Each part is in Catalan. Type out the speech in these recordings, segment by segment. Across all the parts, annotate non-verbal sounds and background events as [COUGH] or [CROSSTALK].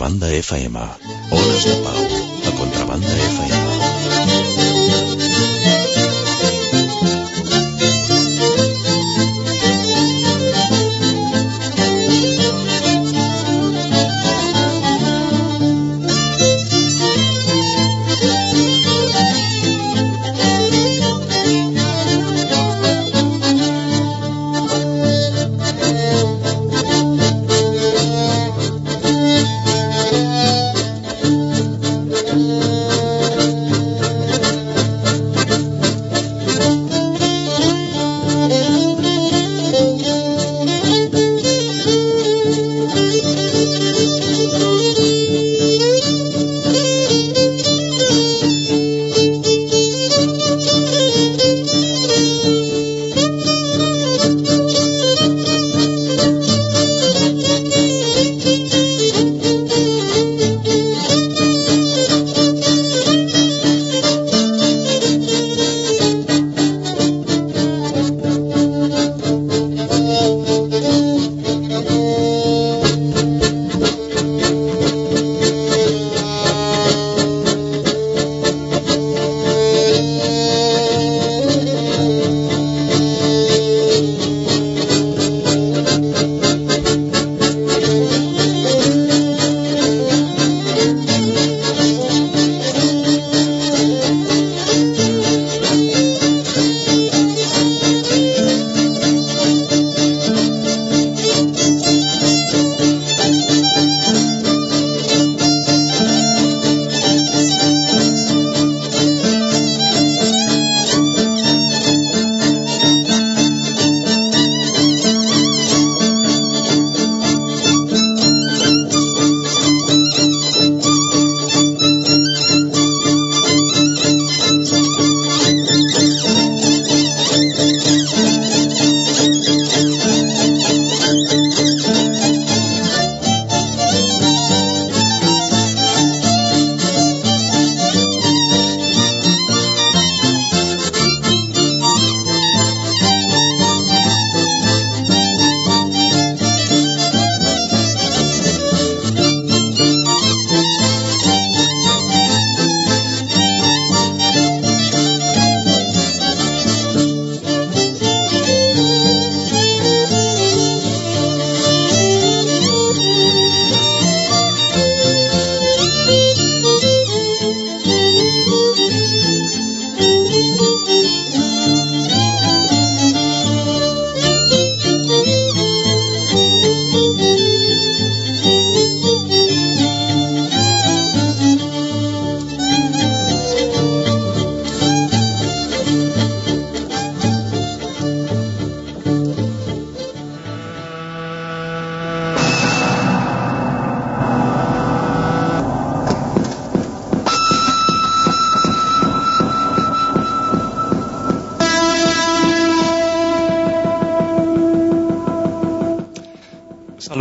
Contrabanda FM. Ones de Pau, a Contrabanda FM.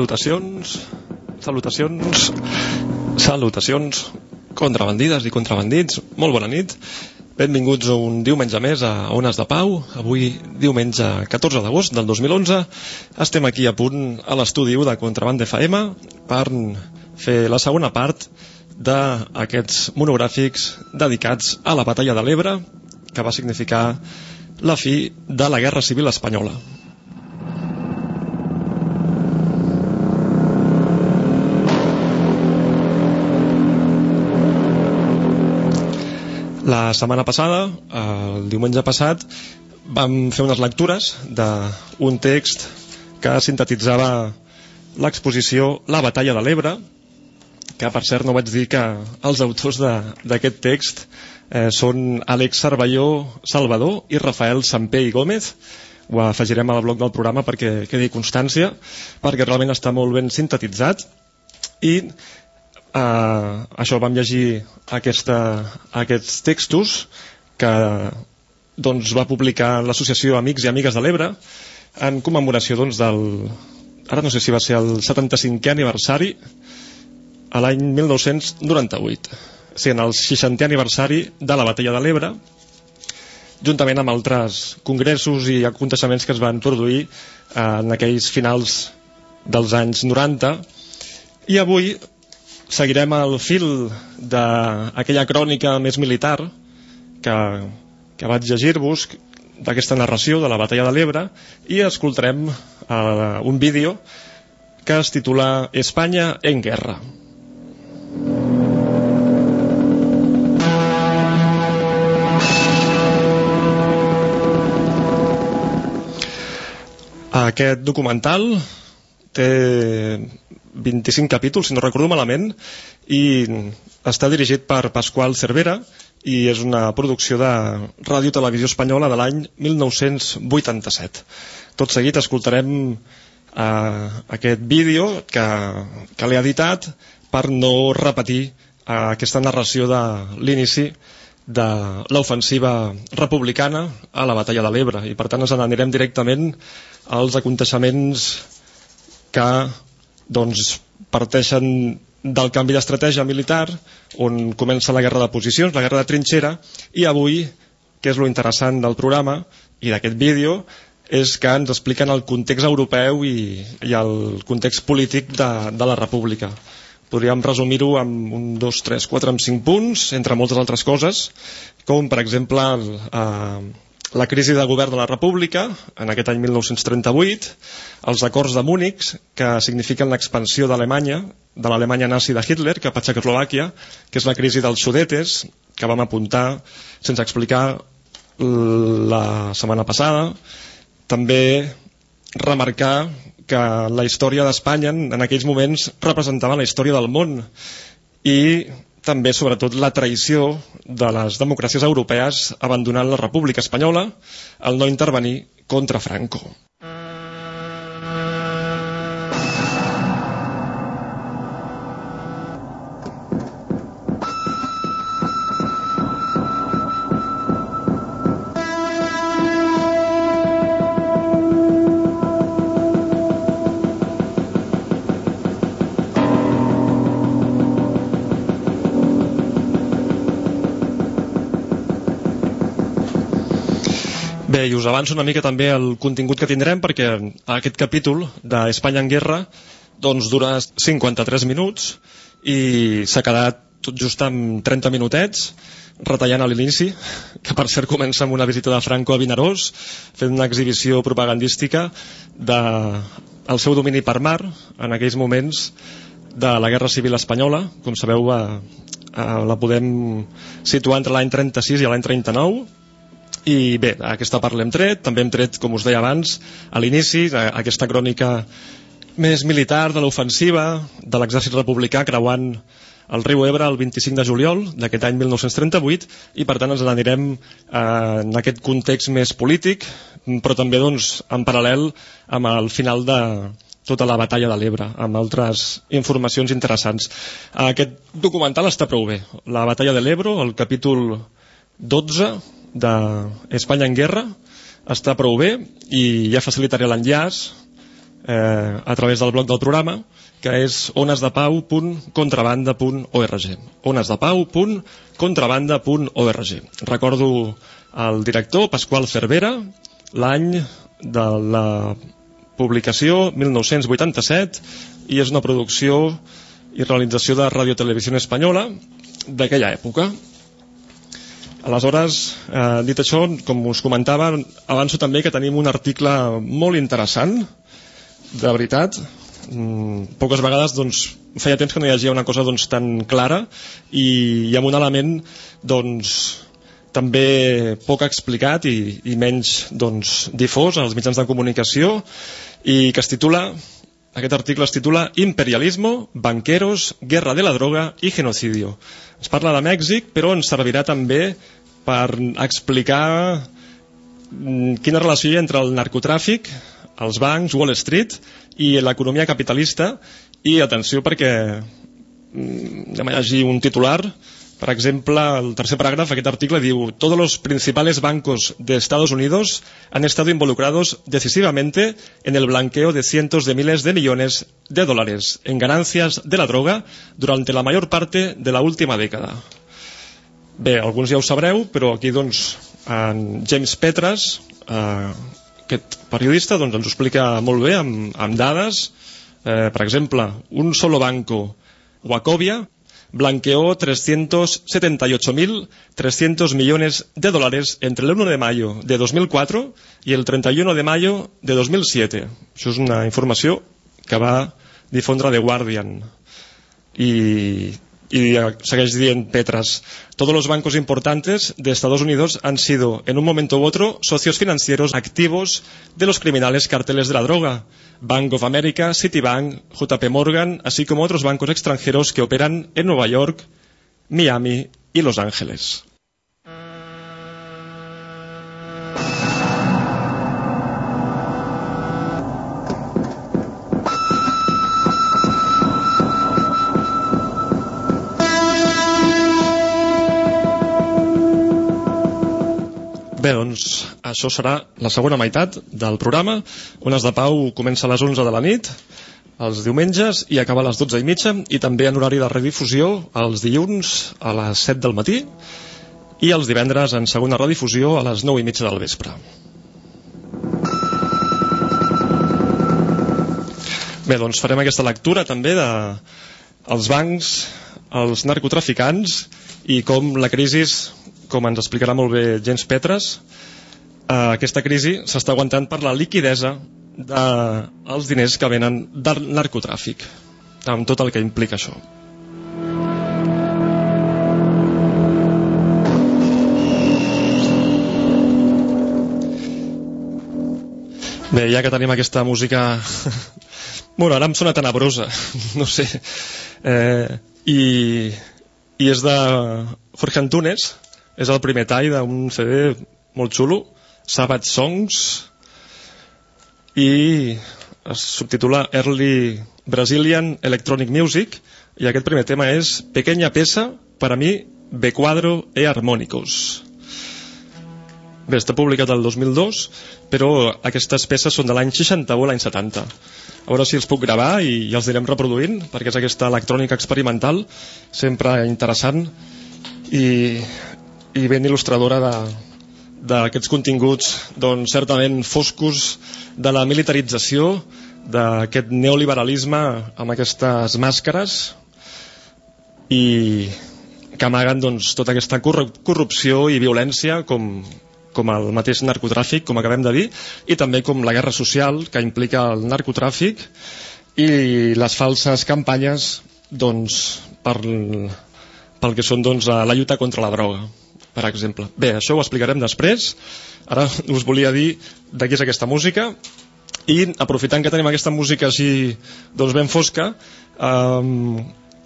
Salutacions, salutacions, salutacions, contrabandides i contrabandits, molt bona nit. Benvinguts un diumenge més a Ones de Pau. Avui, diumenge 14 d'agost del 2011, estem aquí a punt a l'estudi de Contraband FM per fer la segona part d'aquests monogràfics dedicats a la batalla de l'Ebre, que va significar la fi de la Guerra Civil Espanyola. La setmana passada, el diumenge passat, vam fer unes lectures d'un text que sintetitzava l'exposició La batalla de l'Ebre, que per cert no vaig dir que els autors d'aquest text eh, són Àlex Cervelló Salvador i Rafael Sampé i Gómez, ho afegirem al bloc del programa perquè quedi constància, perquè realment està molt ben sintetitzat. I eh, això vam llegir aquesta, aquests textos que doncs, va publicar l'associació Amics i Amigues de l'Ebre en commemoració doncs, del ara no sé si va ser el 75è aniversari a l'any 1998 o sigui, en el 60è aniversari de la batalla de l'Ebre juntament amb altres congressos i aconteixements que es van produir en aquells finals dels anys 90 I avui seguirem el fil d'aquella crònica més militar que, que vaig llegir-vos d'aquesta narració de la batalla de l'Ebre i escoltarem uh, un vídeo que es titula Espanya en guerra. Aquest documental té 25 capítols, si no recordo malament, i està dirigit per Pasqual Cervera i és una producció de Ràdio Televisió Espanyola de l'any 1987. Tot seguit escoltarem uh, aquest vídeo que, que l'he editat per no repetir uh, aquesta narració de l'inici de l'ofensiva republicana a la batalla de l'Ebre i per tant ens n'anirem directament als aconteixements que doncs, parteixen del canvi d'estratègia militar on comença la guerra de posicions, la guerra de trinxera i avui, que és lo interessant del programa i d'aquest vídeo és que ens expliquen el context europeu i, i el context polític de, de la república. Podríem resumir-ho amb un, dos, tres, quatre, amb cinc punts, entre moltes altres coses, com per exemple el, eh, la crisi de govern de la República, en aquest any 1938, els acords de Múnich, que signifiquen l'expansió d'Alemanya, de l'Alemanya nazi de Hitler cap a Txecoslovàquia, que és la crisi dels sudetes, que vam apuntar sense explicar la setmana passada. També remarcar que la història d'Espanya en aquells moments representava la història del món i també, sobretot, la traïció de les democràcies europees abandonant la República Espanyola al no intervenir contra Franco. Us avanço una mica també el contingut que tindrem perquè aquest capítol d'Espanya en guerra doncs dura 53 minuts i s'ha quedat tot just amb 30 minutets retallant a l'inici, que per cert comença amb una visita de Franco a Vinaròs, fent una exhibició propagandística del de seu domini per mar en aquells moments de la Guerra Civil Espanyola. Com sabeu, a, a, la podem situar entre l'any 36 i l'any 39 i bé, aquesta part l'hem tret, també hem tret, com us deia abans, a l'inici, aquesta crònica més militar de l'ofensiva de l'exèrcit republicà creuant el riu Ebre el 25 de juliol d'aquest any 1938 i per tant ens n'anirem eh, en aquest context més polític però també doncs, en paral·lel amb el final de tota la batalla de l'Ebre amb altres informacions interessants. Aquest documental està prou bé. La batalla de l'Ebre, el capítol 12 d'Espanya en guerra està prou bé i ja facilitaré l'enllaç eh, a través del blog del programa que és onesdepau.contrabanda.org onesdepau.contrabanda.org recordo el director Pasqual Cervera l'any de la publicació 1987 i és una producció i realització de Radio Televisió Espanyola d'aquella època Aleshores, eh, dit això, com us comentava, avanço també que tenim un article molt interessant, de veritat, mm, poques vegades doncs, feia temps que no llegia una cosa doncs, tan clara i, i amb un element doncs, també poc explicat i, i menys doncs, difós als mitjans de comunicació i que es titula aquest article es titula Imperialismo, banqueros, guerra de la droga i genocidio. Es parla de Mèxic, però ens servirà també per explicar mm, quina relació hi ha entre el narcotràfic, els bancs, Wall Street i l'economia capitalista i atenció perquè mm, anem a llegir un titular per exemple, el tercer paràgraf, aquest article diu Todos los principales bancos de Estados Unidos han estado involucrados decisivamente en el blanqueo de cientos de miles de millones de dólares en ganancias de la droga durante la mayor parte de la última década. Bé, alguns ja ho sabreu, però aquí doncs en James Petras, eh, aquest periodista, doncs ens ho explica molt bé amb, amb dades Eh, per exemple, un solo banco, Wacovia, blanqueó 378.300 millones de dólares entre el 1 de mayo de 2004 y el 31 de mayo de 2007. Això és una informació que va difondre The Guardian. I y segueix dient Petras, todos los bancos importantes de Estados Unidos han sido, en un momento u otro, socios financieros activos de los criminales carteles de la droga. Bank of America, Citibank, JP Morgan, así como otros bancos extranjeros que operan en Nueva York, Miami y Los Ángeles. Bé, doncs això serà la segona meitat del programa. Ones de Pau comença a les 11 de la nit, els diumenges, i acaba a les 12 i mitja, i també en horari de redifusió els dilluns a les 7 del matí i els divendres en segona redifusió a les 9 i mitja del vespre. Bé, doncs farem aquesta lectura també de els bancs, els narcotraficants i com la crisi com ens explicarà molt bé Jens Petres, eh, aquesta crisi s'està aguantant per la liquidesa dels de, diners que venen del narcotràfic, amb tot el que implica això. Bé, ja que tenim aquesta música... [LAUGHS] bueno, ara em sona tenebrosa, [LAUGHS] no sé. Eh, i, I és de Jorge Antunes, és el primer tall d'un CD molt xulo, Savage Songs, i es subtitula Early Brazilian Electronic Music, i aquest primer tema és Pequeña peça, per a mi, B quadro e harmònicos. Bé, està publicat el 2002, però aquestes peces són de l'any 61 o l'any 70. A veure si els puc gravar i, i els anirem reproduint, perquè és aquesta electrònica experimental, sempre interessant, i i ben il·lustradora d'aquests continguts doncs, certament foscos de la militarització d'aquest neoliberalisme amb aquestes màscares i que amaguen doncs, tota aquesta corrupció i violència com, com el mateix narcotràfic, com acabem de dir, i també com la guerra social que implica el narcotràfic i les falses campanyes doncs, per, pel que són doncs, la lluita contra la droga per exemple. Bé, això ho explicarem després. Ara us volia dir de què és aquesta música i aprofitant que tenim aquesta música així doncs ben fosca um,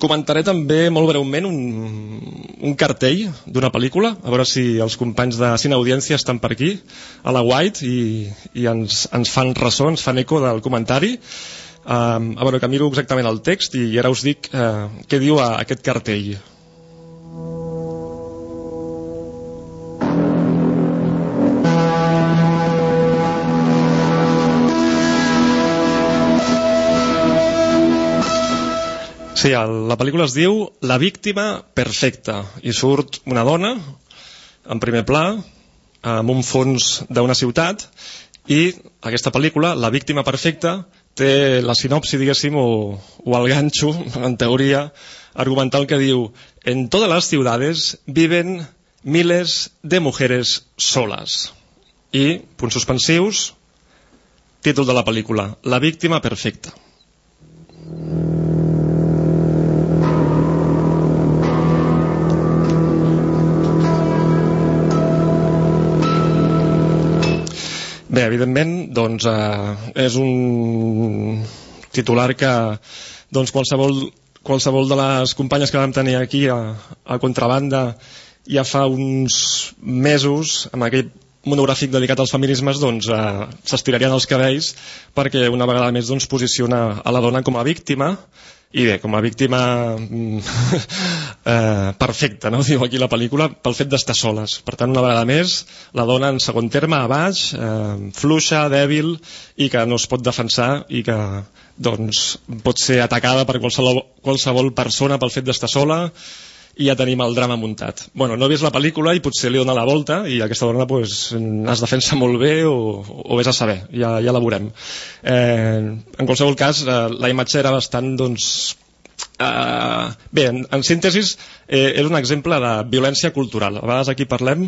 comentaré també molt breument un, un cartell d'una pel·lícula a veure si els companys de Cine Audiència estan per aquí a la White i, i ens, ens fan ressò, ens fan eco del comentari um, a veure que miro exactament el text i ara us dic uh, què diu a, aquest cartell Sí, la pel·lícula es diu La víctima perfecta i surt una dona en primer pla amb un fons d'una ciutat i aquesta pel·lícula, La víctima perfecta, té la sinopsi, diguéssim, o, o el ganxo, [LAUGHS] en teoria, argumental que diu En todas las ciudades viven miles de mujeres solas. I, punts suspensius, títol de la pel·lícula, La víctima perfecta. Bé, evidentment, doncs, eh, és un titular que doncs, qualsevol, qualsevol de les companyes que vam tenir aquí a, a Contrabanda ja fa uns mesos, amb aquell monogràfic dedicat als feminismes doncs, eh, s'estirarien els cabells perquè una vegada més doncs, posiciona a la dona com a víctima i bé, com a víctima mm, [LAUGHS] eh, perfecta, no? [LAUGHS] diu aquí la pel·lícula, pel fet d'estar soles. Per tant, una vegada més, la dona en segon terme, a baix, eh, fluixa, dèbil, i que no es pot defensar i que doncs, pot ser atacada per qualsevol, qualsevol persona pel fet d'estar sola i ja tenim el drama muntat. Bueno, no he vist la pel·lícula i potser li dona la volta i aquesta dona pues, es defensa molt bé o, o vés a saber, ja, ja la veurem. Eh, en qualsevol cas, eh, la imatge era bastant, doncs, eh, bé, en, en síntesis, eh, és un exemple de violència cultural. A vegades aquí parlem,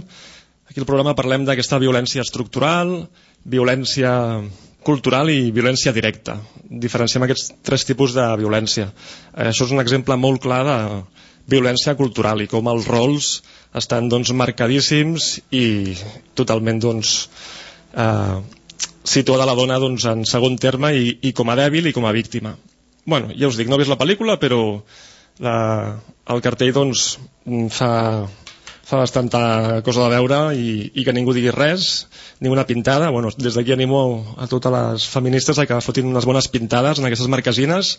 aquí al programa parlem d'aquesta violència estructural, violència cultural i violència directa. Diferenciem aquests tres tipus de violència. Eh, això és un exemple molt clar de violència cultural i com els rols estan doncs, marcadíssims i totalment doncs, eh, situada la dona doncs, en segon terme i, i com a dèbil i com a víctima. bueno, ja us dic, no he vist la pel·lícula, però la, el cartell doncs, fa fa bastanta cosa de veure i, i que ningú digui res, ni una pintada. Bueno, des d'aquí animo a totes les feministes a que fotin unes bones pintades en aquestes marquesines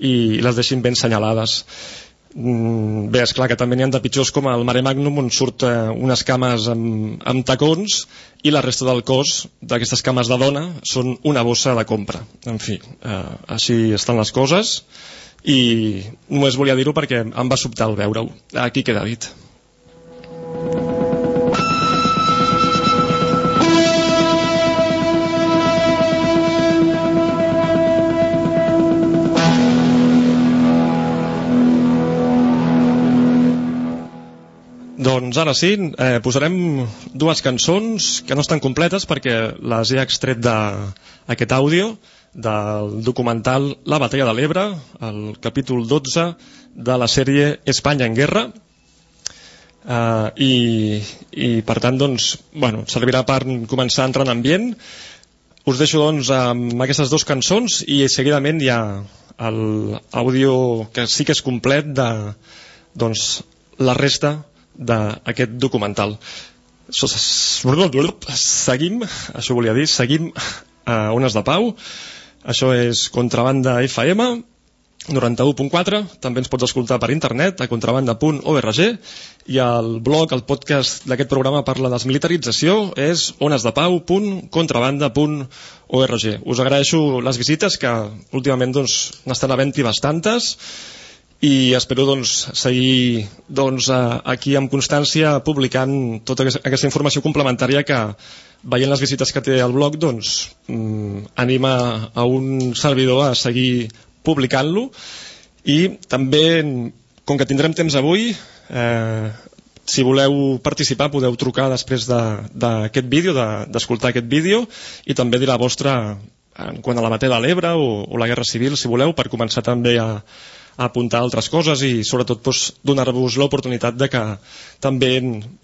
i les deixin ben senyalades. Mm, bé, és clar que també n'hi ha de pitjors com el Mare Magnum on surt eh, unes cames amb, amb tacons i la resta del cos d'aquestes cames de dona són una bossa de compra. En fi, eh, així estan les coses i només volia dir-ho perquè em va sobtar el veure-ho. Aquí queda dit. Doncs ara sí, eh, posarem dues cançons que no estan completes perquè les he extret d'aquest àudio del documental La batalla de l'Ebre, el capítol 12 de la sèrie Espanya en guerra, eh, i, i per tant doncs, bueno, servirà per començar a entrar en ambient. Us deixo doncs amb aquestes dues cançons i seguidament hi ha l'àudio que sí que és complet de doncs, la resta d'aquest documental. Seguim, això volia dir, seguim a Ones de Pau. Això és Contrabanda FM, 91.4, també ens pots escoltar per internet a contrabanda.org i el blog, el podcast d'aquest programa per la desmilitarització és onesdepau.contrabanda.org Us agraeixo les visites que últimament doncs, havent-hi bastantes i espero doncs, seguir doncs, aquí amb constància publicant tota aquesta informació complementària que veient les visites que té el blog doncs, mm, anima a un servidor a seguir publicant-lo. I també com que tindrem temps avui eh, si voleu participar podeu trucar després d'aquest de, vídeo d'escoltar de, aquest vídeo i també dir la vostra en quant a la batalla de l'Ebre o, o la Guerra Civil si voleu per començar també a, a apuntar altres coses i sobretot doncs, donar-vos l'oportunitat de que també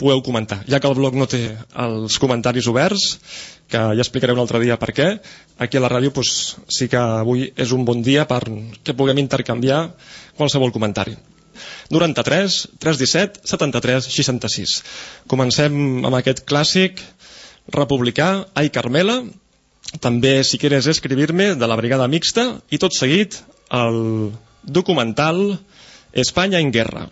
pugueu comentar. Ja que el blog no té els comentaris oberts, que ja explicaré un altre dia per què, aquí a la ràdio doncs, sí que avui és un bon dia per que puguem intercanviar qualsevol comentari. 93 317 73 66. Comencem amb aquest clàssic republicà, Ai Carmela, també si quieres escribir-me de la brigada mixta i tot seguit el documental Espanya en guerra.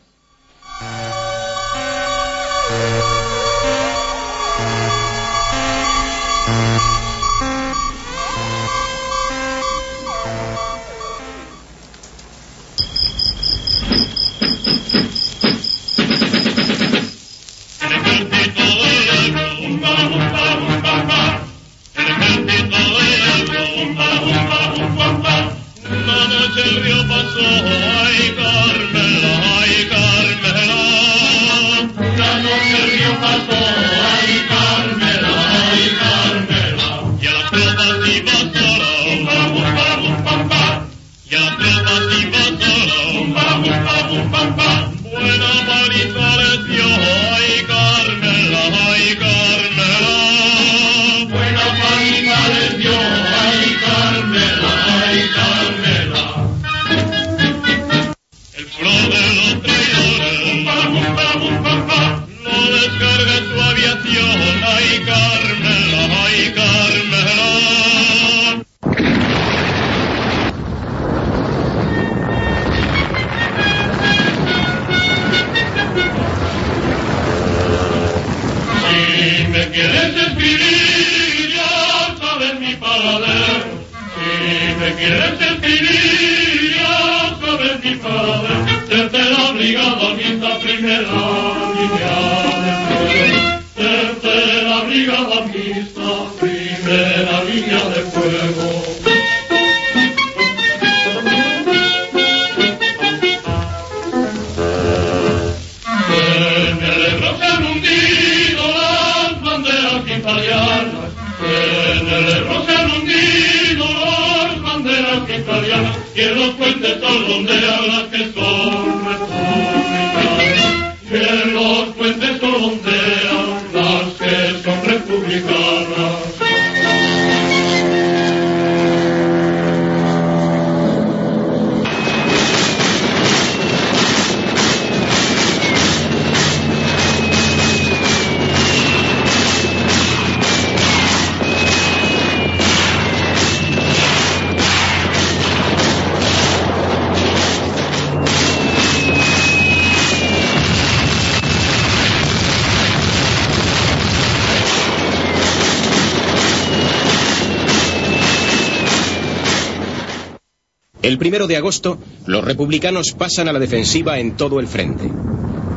Primero de agosto, los republicanos pasan a la defensiva en todo el frente.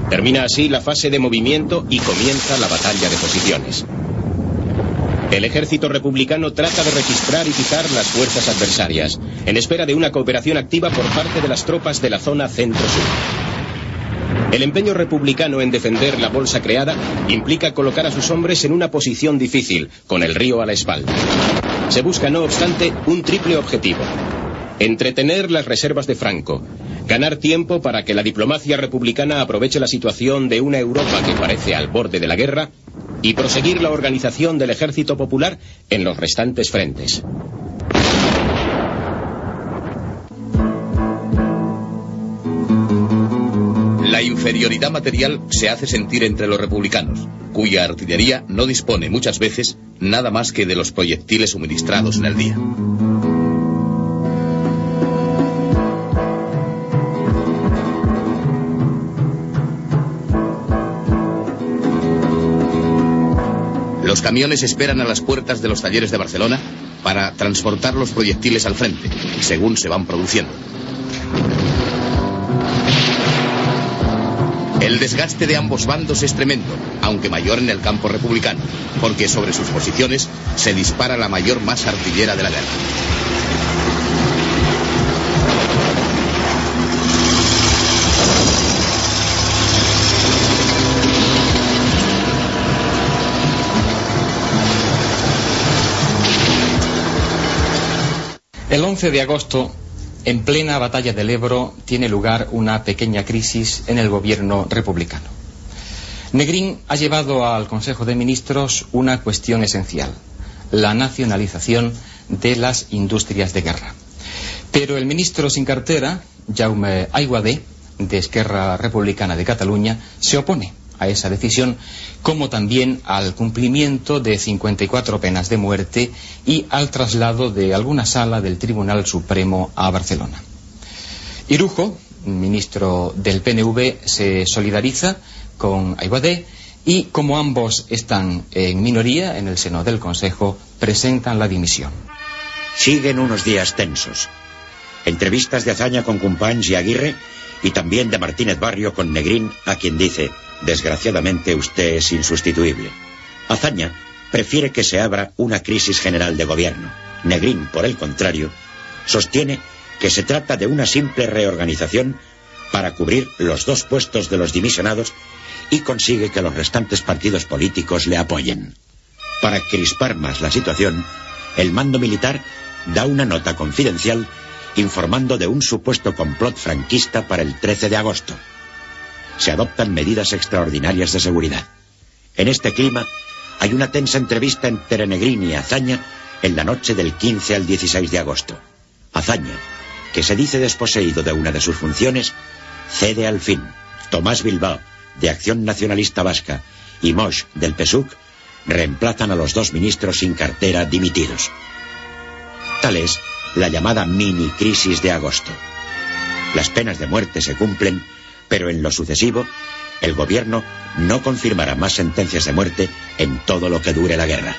Termina así la fase de movimiento y comienza la batalla de posiciones. El ejército republicano trata de registrar y fijar las fuerzas adversarias, en espera de una cooperación activa por parte de las tropas de la zona centro-sur. El empeño republicano en defender la bolsa creada implica colocar a sus hombres en una posición difícil, con el río a la espalda. Se busca, no obstante, un triple objetivo. Entretener las reservas de Franco, ganar tiempo para que la diplomacia republicana aproveche la situación de una Europa que parece al borde de la guerra y proseguir la organización del ejército popular en los restantes frentes. La inferioridad material se hace sentir entre los republicanos, cuya artillería no dispone muchas veces nada más que de los proyectiles suministrados en el día. Los camiones esperan a las puertas de los talleres de Barcelona para transportar los proyectiles al frente, según se van produciendo. El desgaste de ambos bandos es tremendo, aunque mayor en el campo republicano, porque sobre sus posiciones se dispara la mayor masa artillera de la guerra. El 11 de agosto, en plena batalla del Ebro, tiene lugar una pequeña crisis en el gobierno republicano. Negrín ha llevado al Consejo de Ministros una cuestión esencial, la nacionalización de las industrias de guerra. Pero el ministro sin cartera, Jaume Aiguadé, de Esquerra Republicana de Cataluña, se opone a esa decisión, como también al cumplimiento de 54 penas de muerte y al traslado de alguna sala del Tribunal Supremo a Barcelona. Irujo, ministro del PNV, se solidariza con Aiguadé y, como ambos están en minoría en el seno del Consejo, presentan la dimisión. Siguen unos días tensos. Entrevistas de hazaña con Companys y Aguirre y también de Martínez Barrio con Negrín, a quien dice, desgraciadamente usted es insustituible. Azaña prefiere que se abra una crisis general de gobierno. Negrín, por el contrario, sostiene que se trata de una simple reorganización para cubrir los dos puestos de los dimisionados y consigue que los restantes partidos políticos le apoyen. Para crispar más la situación, el mando militar da una nota confidencial informando de un supuesto complot franquista para el 13 de agosto. Se adoptan medidas extraordinarias de seguridad. En este clima, hay una tensa entrevista entre Negrín y Azaña en la noche del 15 al 16 de agosto. Azaña, que se dice desposeído de una de sus funciones, cede al fin. Tomás Bilbao, de Acción Nacionalista Vasca, y Mosch, del PSUC, reemplazan a los dos ministros sin cartera dimitidos. Tal es la llamada mini crisis de agosto. Las penas de muerte se cumplen, pero en lo sucesivo, el gobierno no confirmará más sentencias de muerte en todo lo que dure la guerra.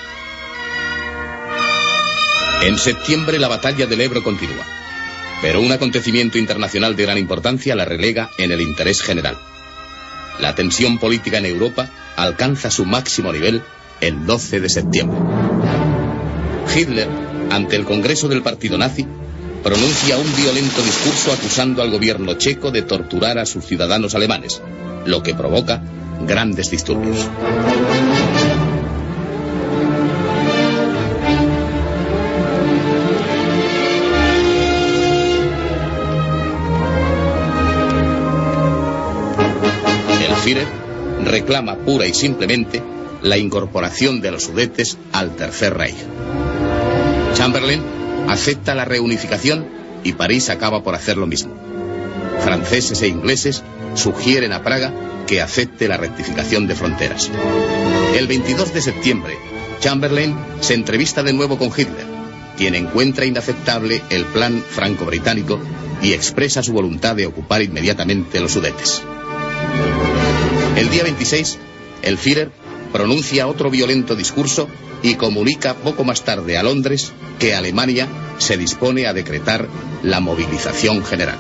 En septiembre la batalla del Ebro continúa, pero un acontecimiento internacional de gran importancia la relega en el interés general. la tensión política en Europa alcanza su máximo nivel el 12 de septiembre. Hitler, ante el Congreso del Partido Nazi, pronuncia un violento discurso acusando al gobierno checo de torturar a sus ciudadanos alemanes, lo que provoca grandes disturbios. El Führer reclama pura y simplemente la incorporación de los sudetes al Tercer Reich. Chamberlain acepta la reunificación y París acaba por hacer lo mismo. Franceses e ingleses sugieren a Praga que acepte la rectificación de fronteras. El 22 de septiembre, Chamberlain se entrevista de nuevo con Hitler, quien encuentra inaceptable el plan franco-británico y expresa su voluntad de ocupar inmediatamente los Sudetes. El día 26, el Führer pronuncia otro violento discurso y comunica poco más tarde a Londres que Alemania se dispone a decretar la movilización general.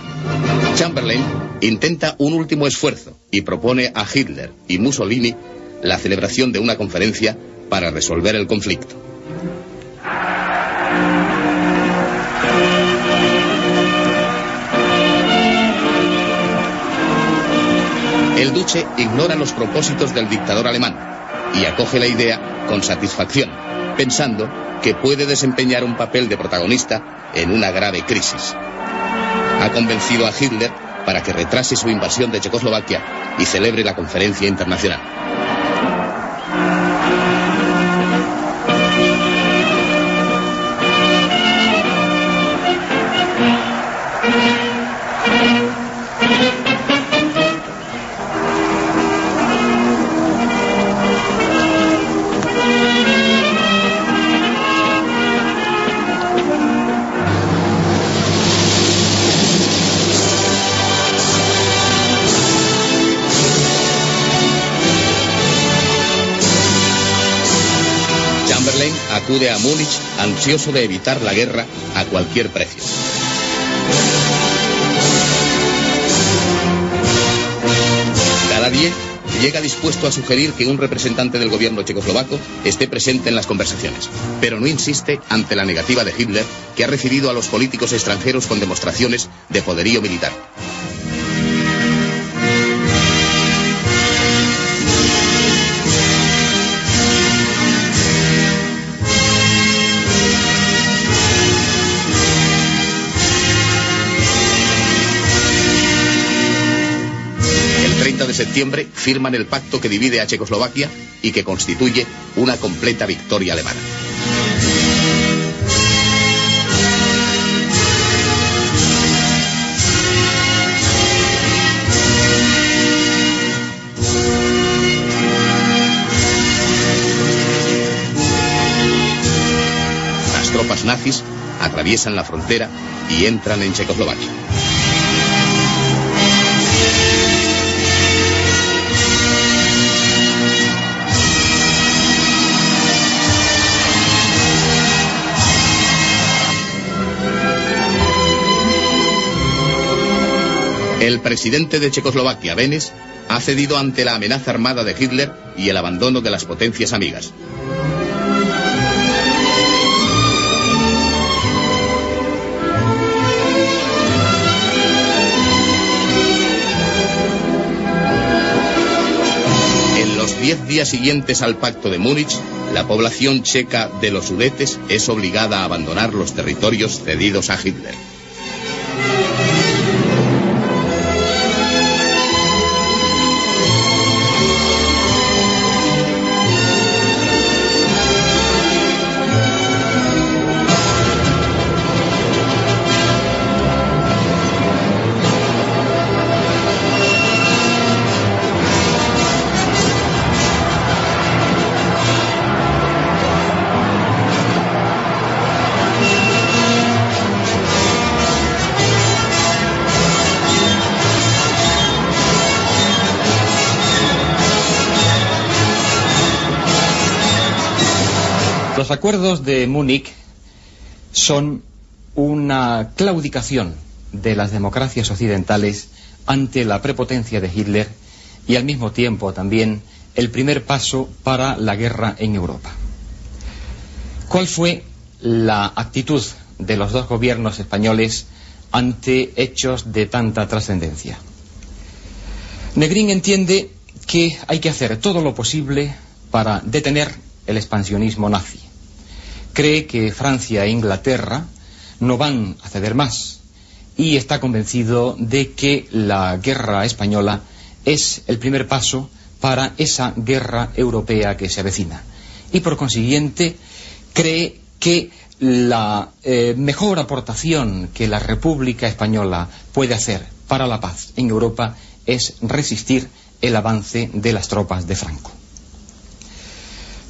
Chamberlain intenta un último esfuerzo y propone a Hitler y Mussolini la celebración de una conferencia para resolver el conflicto. El duce ignora los propósitos del dictador alemán y acoge la idea con satisfacción, pensando que puede desempeñar un papel de protagonista en una grave crisis. Ha convencido a Hitler para que retrase su invasión de Checoslovaquia y celebre la conferencia internacional. Acude a Múnich ansioso de evitar la guerra a cualquier precio. Daladier llega dispuesto a sugerir que un representante del gobierno checoslovaco esté presente en las conversaciones, pero no insiste ante la negativa de Hitler, que ha recibido a los políticos extranjeros con demostraciones de poderío militar. Septiembre firman el pacto que divide a Checoslovaquia y que constituye una completa victoria alemana. Las tropas nazis atraviesan la frontera y entran en Checoslovaquia. El presidente de Checoslovaquia, Benes, ha cedido ante la amenaza armada de Hitler y el abandono de las potencias amigas. En los diez días siguientes al pacto de Múnich, la población checa de los Sudetes es obligada a abandonar los territorios cedidos a Hitler. Acuerdos de Múnich son una claudicación de las democracias occidentales ante la prepotencia de Hitler y al mismo tiempo también el primer paso para la guerra en Europa. ¿Cuál fue la actitud de los dos gobiernos españoles ante hechos de tanta trascendencia? Negrín entiende que hay que hacer todo lo posible para detener el expansionismo nazi. Cree que Francia e Inglaterra no van a ceder más y está convencido de que la guerra española es el primer paso para esa guerra europea que se avecina. Y por consiguiente cree que la eh, mejor aportación que la República Española puede hacer para la paz en Europa es resistir el avance de las tropas de Franco.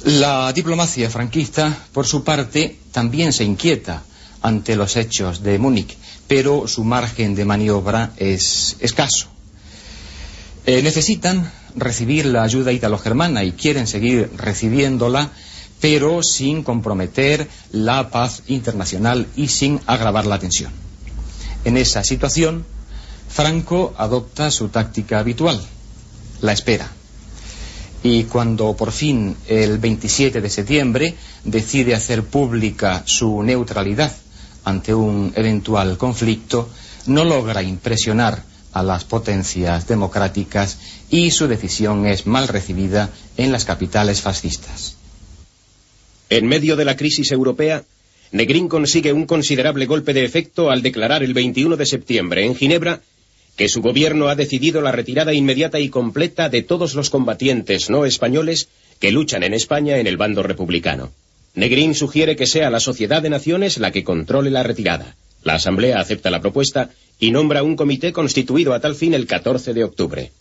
La diplomacia franquista, por su parte, también se inquieta ante los hechos de Múnich, pero su margen de maniobra es escaso. Eh, necesitan recibir la ayuda italo-germana y quieren seguir recibiéndola, pero sin comprometer la paz internacional y sin agravar la tensión. En esa situación, Franco adopta su táctica habitual, la espera. Y cuando por fin el 27 de septiembre decide hacer pública su neutralidad ante un eventual conflicto, no logra impresionar a las potencias democráticas y su decisión es mal recibida en las capitales fascistas. En medio de la crisis europea, Negrín consigue un considerable golpe de efecto al declarar el 21 de septiembre en Ginebra que su gobierno ha decidido la retirada inmediata y completa de todos los combatientes no españoles que luchan en España en el bando republicano. Negrín sugiere que sea la Sociedad de Naciones la que controle la retirada. La Asamblea acepta la propuesta y nombra un comité constituido a tal fin el 14 de octubre.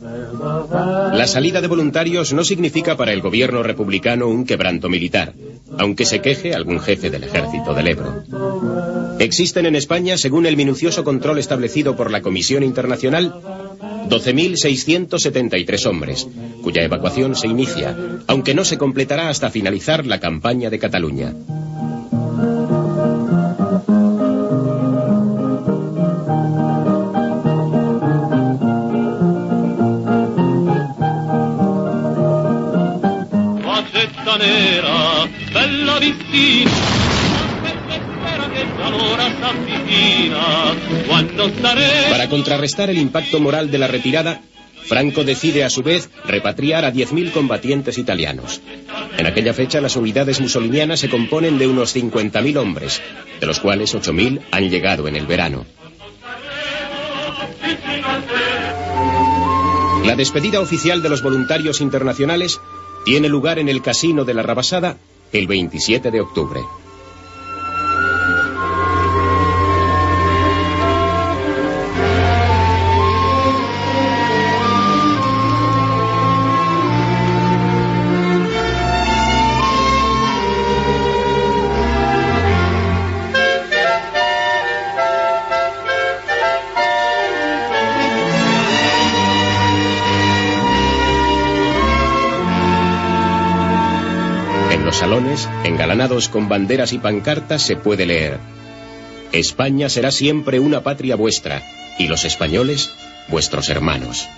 La salida de voluntarios no significa para el gobierno republicano un quebranto militar, aunque se queje algún jefe del ejército del Ebro. Existen en España, según el minucioso control establecido por la Comisión Internacional, 12.673 hombres, cuya evacuación se inicia, aunque no se completará hasta finalizar la campaña de Cataluña. Para contrarrestar el impacto moral de la retirada, Franco decide a su vez repatriar a 10.000 combatientes italianos. En aquella fecha las unidades musolinianas se componen de unos 50.000 hombres, de los cuales 8.000 han llegado en el verano. La despedida oficial de los voluntarios internacionales tiene lugar en el Casino de la Rabasada el 27 de octubre. Engalanados con banderas y pancartas, se puede leer, España será siempre una patria vuestra, y los españoles, vuestros hermanos.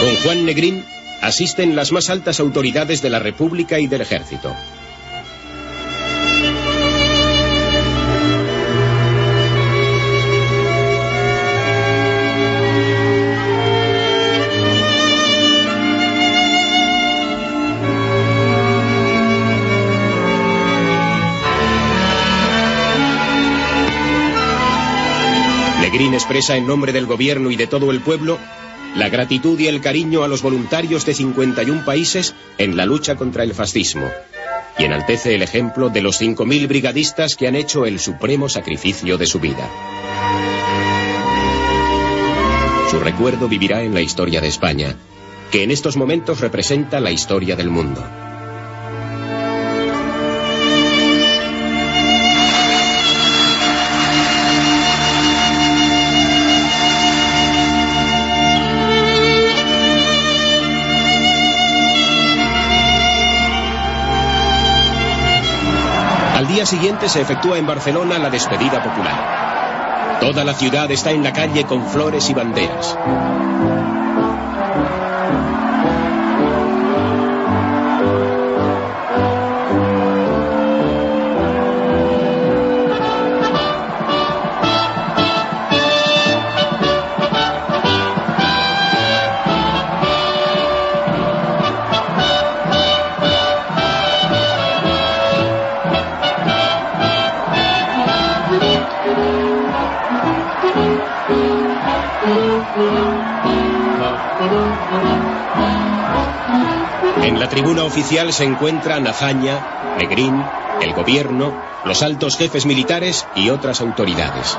Con Juan Negrín asisten las más altas autoridades de la República y del Ejército. Green expresa en nombre del gobierno y de todo el pueblo la gratitud y el cariño a los voluntarios de 51 países en la lucha contra el fascismo y enaltece el ejemplo de los 5.000 brigadistas que han hecho el supremo sacrificio de su vida. Su recuerdo vivirá en la historia de España, que en estos momentos representa la historia del mundo. Día siguiente se efectúa en Barcelona la despedida popular. Toda la ciudad está en la calle con flores y banderas. Tribuna oficial se encuentran Azaña, Negrín, el gobierno, los altos jefes militares y otras autoridades.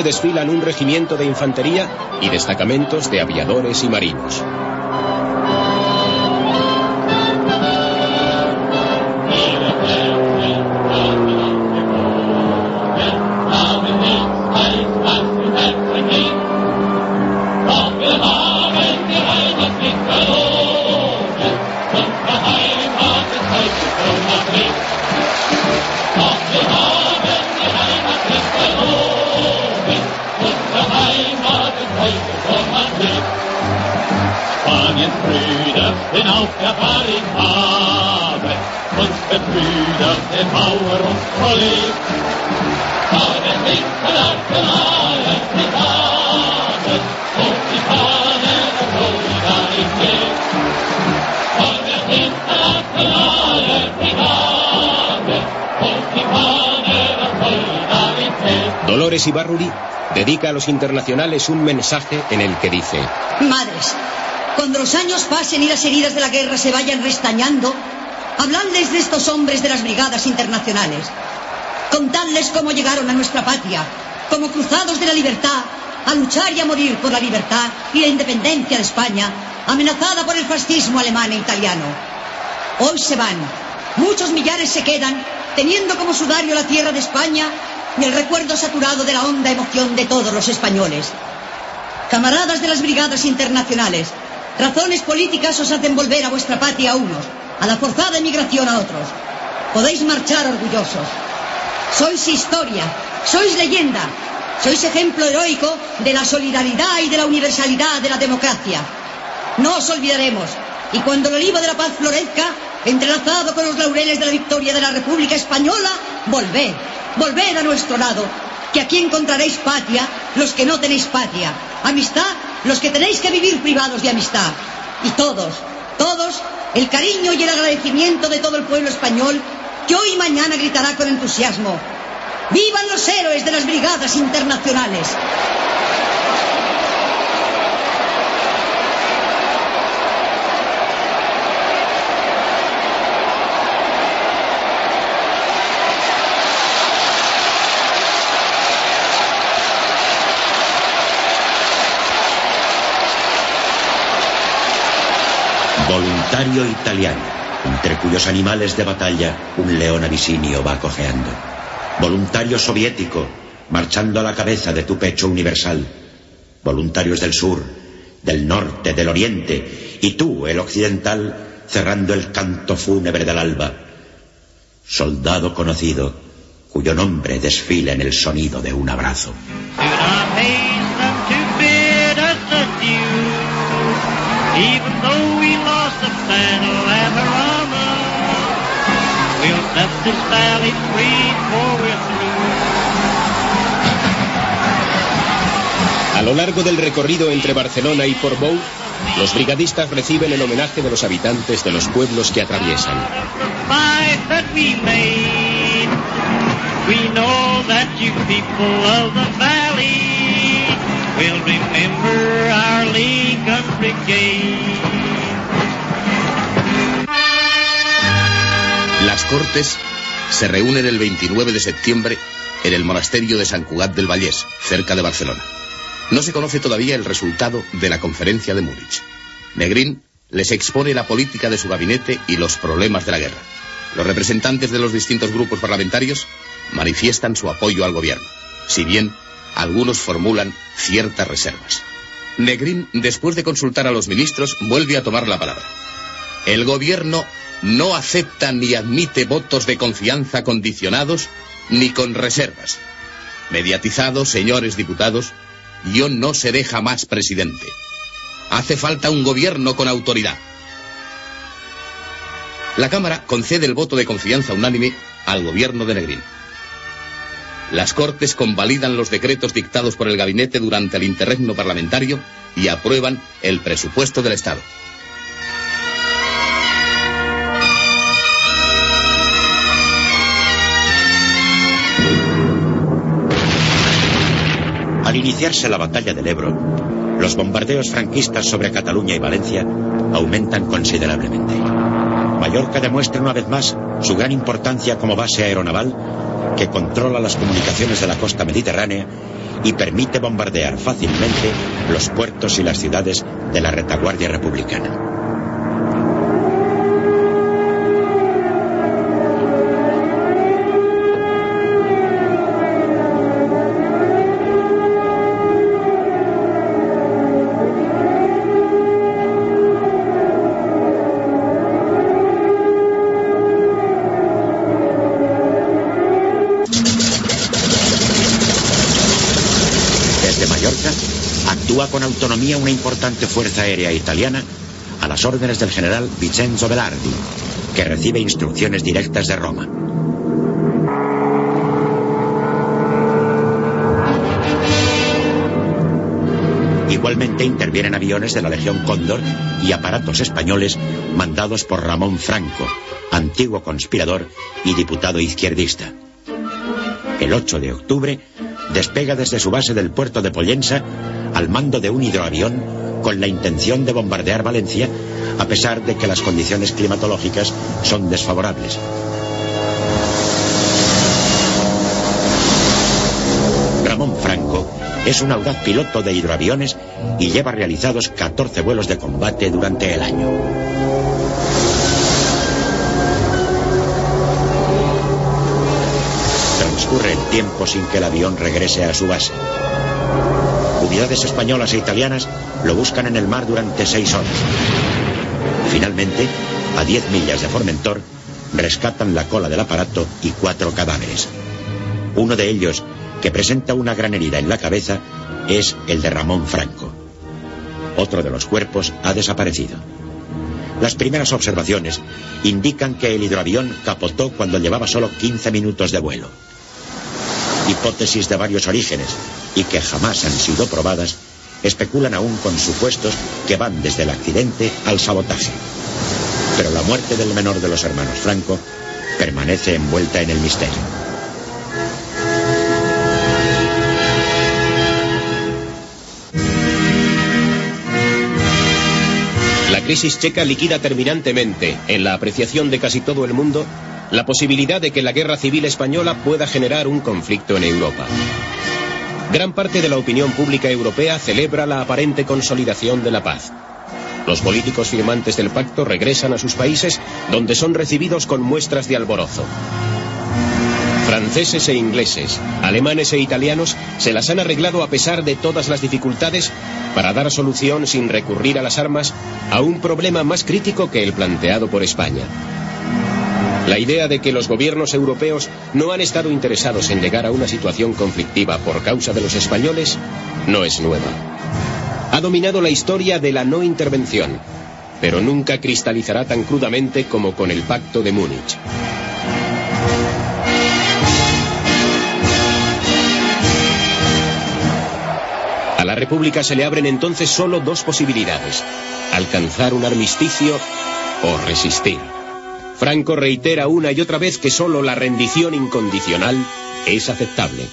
Desfilan un regimiento de infantería y destacamentos de aviadores y marinos. Brüder sind auf der Barrikade, unsere Brüder sind Mauer und Kolleg. Fahnen internationale Brigade und die Fahne der Solidarität. Fahnen internationale Brigade und die Fahne der Solidarität. Dolores Ibarruri dedica a los internacionales un mensaje en el que dice Madres, cuando los años pasen y las heridas de la guerra se vayan restañando, habladles de estos hombres de las brigadas internacionales. Contadles cómo llegaron a nuestra patria, como cruzados de la libertad, a luchar y a morir por la libertad y la independencia de España, amenazada por el fascismo alemán e italiano. Hoy se van, muchos millares se quedan, teniendo como sudario la tierra de España y el recuerdo saturado de la honda emoción de todos los españoles. Camaradas de las brigadas internacionales, razones políticas os hacen volver a vuestra patria a unos, a la forzada emigración a otros. Podéis marchar orgullosos. Sois historia, sois leyenda, sois ejemplo heroico de la solidaridad y de la universalidad de la democracia. No os olvidaremos, y cuando el olivo de la paz florezca, entrelazado con los laureles de la victoria de la República Española, volved, volved a nuestro lado, que aquí encontraréis patria los que no tenéis patria, amistad los que tenéis que vivir privados de amistad, y todos, todos, el cariño y el agradecimiento de todo el pueblo español, que hoy y mañana gritará con entusiasmo. ¡Vivan los héroes de las brigadas internacionales! Voluntario italiano, entre cuyos animales de batalla un león abisinio va cojeando. Voluntario soviético, marchando a la cabeza de tu pecho universal. Voluntarios del sur, del norte, del oriente, y tú, el occidental, cerrando el canto fúnebre del alba. Soldado conocido, cuyo nombre desfila en el sonido de un abrazo. Lost the Harama, we'll set this valley free for we're through. A lo largo del recorrido entre Barcelona y Portbou, los brigadistas reciben el homenaje de los habitantes de los pueblos que atraviesan. Fight that we made, we Las Cortes se reúnen el 29 de septiembre en el monasterio de San Cugat del Vallés, cerca de Barcelona. No se conoce todavía el resultado de la conferencia de Múnich. Negrín les expone la política de su gabinete y los problemas de la guerra. Los representantes de los distintos grupos parlamentarios manifiestan su apoyo al gobierno, si bien algunos formulan ciertas reservas. Negrín, después de consultar a los ministros, vuelve a tomar la palabra. El gobierno no acepta ni admite votos de confianza condicionados ni con reservas. Mediatizados, señores diputados, yo no seré jamás presidente. Hace falta un gobierno con autoridad. La Cámara concede el voto de confianza unánime al gobierno de Negrín. Las Cortes convalidan los decretos dictados por el gabinete durante el interregno parlamentario y aprueban el presupuesto del Estado. Al iniciarse la batalla del Ebro, los bombardeos franquistas sobre Cataluña y Valencia aumentan considerablemente. Mallorca demuestra una vez más su gran importancia como base aeronaval que controla las comunicaciones de la costa mediterránea y permite bombardear fácilmente los puertos y las ciudades de la retaguardia republicana. Desde Mallorca actúa una importante fuerza aérea italiana a las órdenes del general Vincenzo Velardi, que recibe instrucciones directas de Roma. Igualmente intervienen aviones de la Legión Cóndor y aparatos españoles mandados por Ramón Franco, antiguo conspirador y diputado izquierdista. El 8 de octubre despega desde su base del puerto de Pollensa al mando de un hidroavión con la intención de bombardear Valencia a pesar de que las condiciones climatológicas son desfavorables. Ramón Franco es un audaz piloto de hidroaviones y lleva realizados 14 vuelos de combate durante el año. Transcurre el tiempo sin que el avión regrese a su base. Unidades españolas e italianas lo buscan en el mar durante seis horas. Finalmente, a 10 millas de Formentor, rescatan la cola del aparato y cuatro cadáveres. Uno de ellos, que presenta una gran herida en la cabeza, es el de Ramón Franco. Otro de los cuerpos ha desaparecido. Las primeras observaciones indican que el hidroavión capotó cuando llevaba solo 15 minutos de vuelo. Hipótesis de varios orígenes y que jamás han sido probadas especulan aún con supuestos que van desde el accidente al sabotaje. Pero la muerte del menor de los hermanos Franco permanece envuelta en el misterio. La crisis checa liquida terminantemente, en la apreciación de casi todo el mundo, la posibilidad de que la guerra civil española pueda generar un conflicto en Europa. Gran parte de la opinión pública europea celebra la aparente consolidación de la paz. Los políticos firmantes del pacto regresan a sus países donde son recibidos con muestras de alborozo. Franceses e ingleses, alemanes e italianos se las han arreglado a pesar de todas las dificultades para dar solución sin recurrir a las armas a un problema más crítico que el planteado por España. La idea de que los gobiernos europeos no han estado interesados en llegar a una situación conflictiva por causa de los españoles no es nueva. Ha dominado la historia de la no intervención, pero nunca cristalizará tan crudamente como con el Pacto de Múnich. A la República se le abren entonces solo dos posibilidades, alcanzar un armisticio o resistir. Franco reitera una y otra vez que solo la rendición incondicional es aceptable.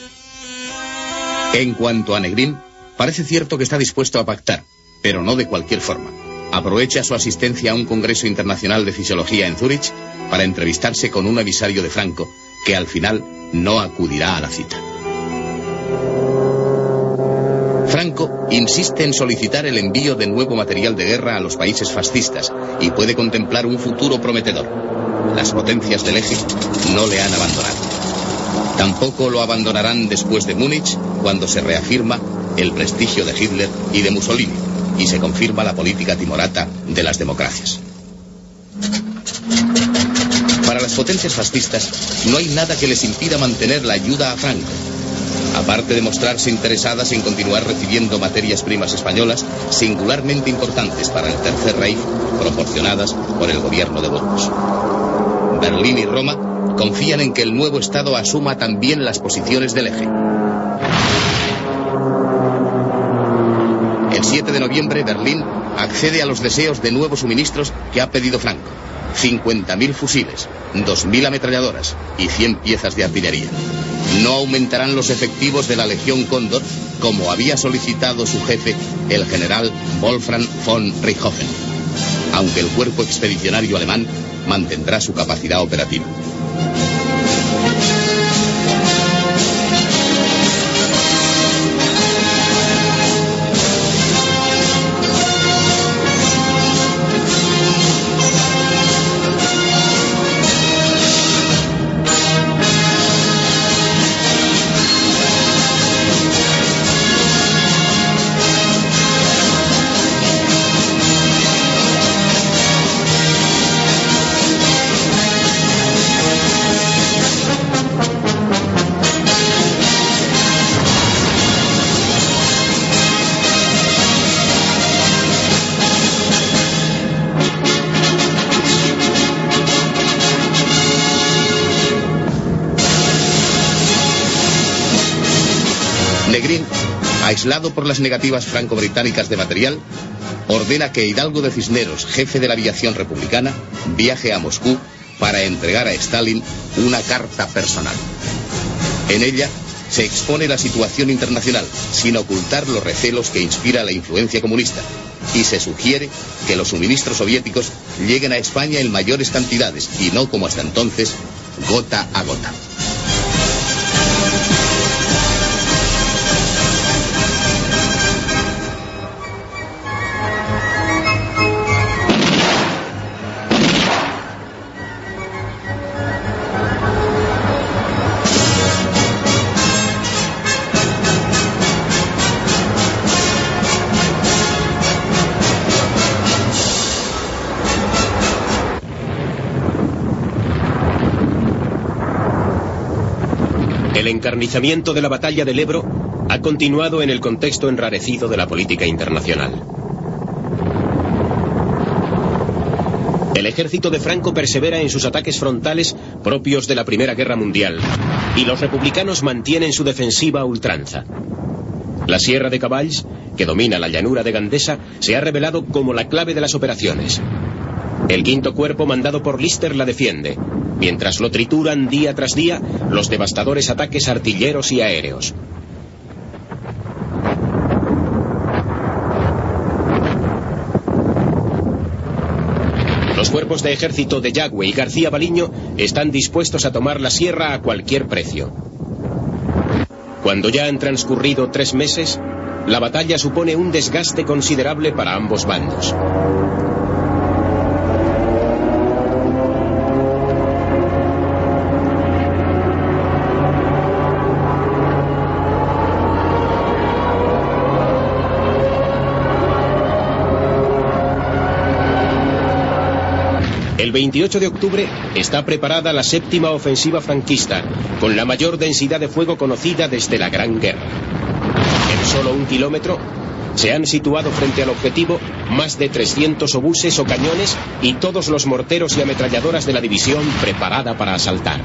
En cuanto a Negrín, parece cierto que está dispuesto a pactar, pero no de cualquier forma. Aprovecha su asistencia a un Congreso Internacional de Fisiología en Zúrich para entrevistarse con un emisario de Franco, que al final no acudirá a la cita. Franco insiste en solicitar el envío de nuevo material de guerra a los países fascistas y puede contemplar un futuro prometedor. Las potencias del eje no le han abandonado. Tampoco lo abandonarán después de Múnich, cuando se reafirma el prestigio de Hitler y de Mussolini y se confirma la política timorata de las democracias. Para las potencias fascistas no hay nada que les impida mantener la ayuda a Franco. Aparte de mostrarse interesadas en continuar recibiendo materias primas españolas singularmente importantes para el Tercer Reich, proporcionadas por el gobierno de Burgos. Berlín y Roma confían en que el nuevo Estado asuma también las posiciones del eje. El 7 de noviembre, Berlín accede a los deseos de nuevos suministros que ha pedido Franco. 50.000 fusiles, 2.000 ametralladoras y 100 piezas de artillería. No aumentarán los efectivos de la Legión Cóndor como había solicitado su jefe, el general Wolfram von Richthofen, aunque el cuerpo expedicionario alemán mantendrá su capacidad operativa. Aislado por las negativas franco-británicas de material, ordena que Hidalgo de Cisneros, jefe de la aviación republicana, viaje a Moscú para entregar a Stalin una carta personal. En ella se expone la situación internacional, sin ocultar los recelos que inspira la influencia comunista, y se sugiere que los suministros soviéticos lleguen a España en mayores cantidades y no como hasta entonces, gota a gota. Encarnizamiento de la batalla del Ebro ha continuado en el contexto enrarecido de la política internacional. El ejército de Franco persevera en sus ataques frontales propios de la Primera Guerra Mundial y los republicanos mantienen su defensiva a ultranza. La Sierra de Caballs, que domina la llanura de Gandesa, se ha revelado como la clave de las operaciones. El quinto cuerpo mandado por Lister la defiende, mientras lo trituran día tras día los devastadores ataques artilleros y aéreos. Los cuerpos de ejército de Yagüe y García Baliño están dispuestos a tomar la sierra a cualquier precio. Cuando ya han transcurrido tres meses, la batalla supone un desgaste considerable para ambos bandos. El 28 de octubre está preparada la séptima ofensiva franquista, con la mayor densidad de fuego conocida desde la Gran Guerra. En solo un kilómetro se han situado frente al objetivo más de 300 obuses o cañones y todos los morteros y ametralladoras de la división preparada para asaltar.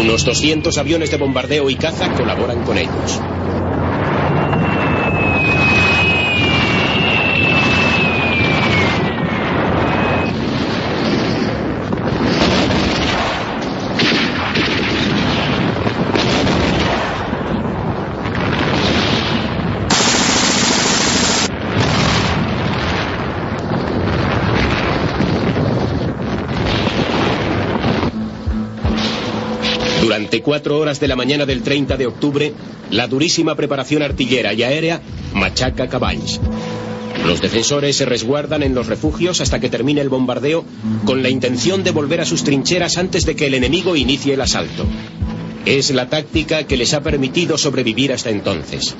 Unos 200 aviones de bombardeo y caza colaboran con ellos. Durante cuatro horas de la mañana del 30 de octubre, la durísima preparación artillera y aérea machaca Caballos. Los defensores se resguardan en los refugios hasta que termine el bombardeo con la intención de volver a sus trincheras antes de que el enemigo inicie el asalto. Es la táctica que les ha permitido sobrevivir hasta entonces.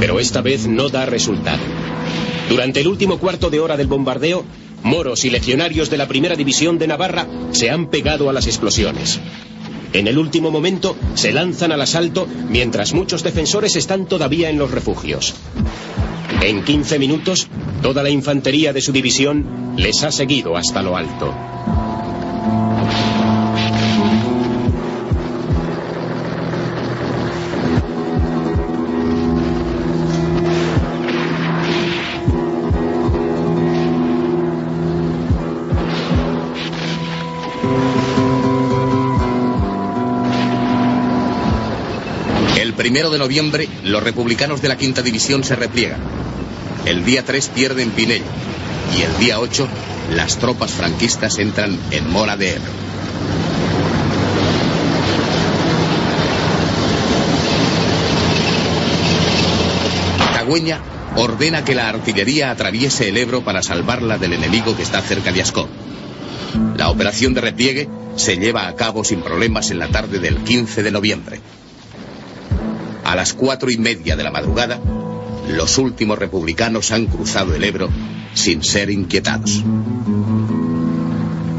Pero esta vez no da resultado. Durante el último cuarto de hora del bombardeo, moros y legionarios de la primera división de Navarra se han pegado a las explosiones. En el último momento se lanzan al asalto mientras muchos defensores están todavía en los refugios. En 15 minutos, toda la infantería de su división les ha seguido hasta lo alto. Primero de noviembre, los republicanos de la quinta división se repliegan. El día 3 pierden Pinell. Y el día 8, las tropas franquistas entran en Mora de Ebro. Cagüeña ordena que la artillería atraviese el Ebro para salvarla del enemigo que está cerca de Ascó. La operación de repliegue se lleva a cabo sin problemas en la tarde del 15 de noviembre. A las cuatro y media de la madrugada, los últimos republicanos han cruzado el Ebro sin ser inquietados.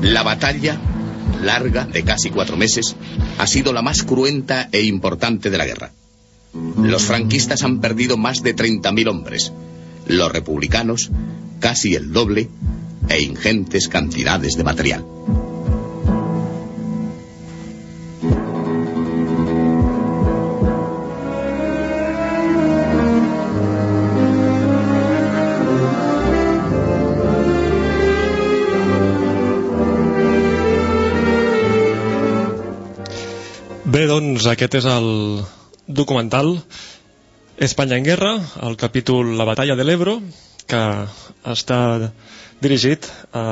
La batalla, larga, de casi cuatro meses, ha sido la más cruenta e importante de la guerra. Los franquistas han perdido más de 30.000 hombres, los republicanos casi el doble e ingentes cantidades de material. Doncs aquest és el documental Espanya en guerra, el capítol La batalla de l'Ebro, que està dirigit a,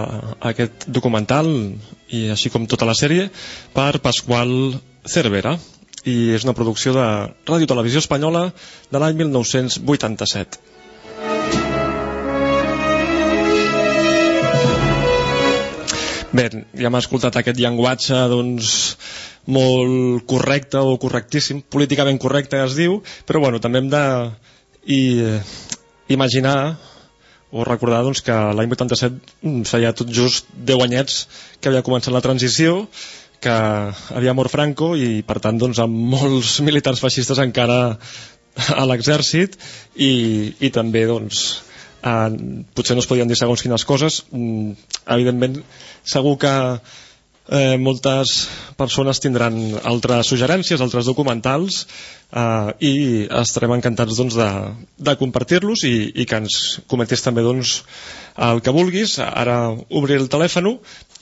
aquest documental i així com tota la sèrie per Pasqual Cervera i és una producció de Ràdio Televisió Espanyola de l'any 1987. Bé, ja hem escoltat aquest llenguatge doncs, molt correcte o correctíssim, políticament correcte es diu, però bueno, també hem de i, imaginar o recordar doncs, que l'any 87 feia tot just 10 anyets que havia començat la transició, que havia mort Franco i per tant doncs, amb molts [LAUGHS] militars feixistes encara a l'exèrcit i, i també doncs, eh, potser no es podien dir segons quines coses. Mm, evidentment segur que eh, moltes persones tindran altres suggerències, altres documentals eh, i estarem encantats doncs, de, de compartir-los i, i que ens comentés també doncs, el que vulguis. Ara obrir el telèfon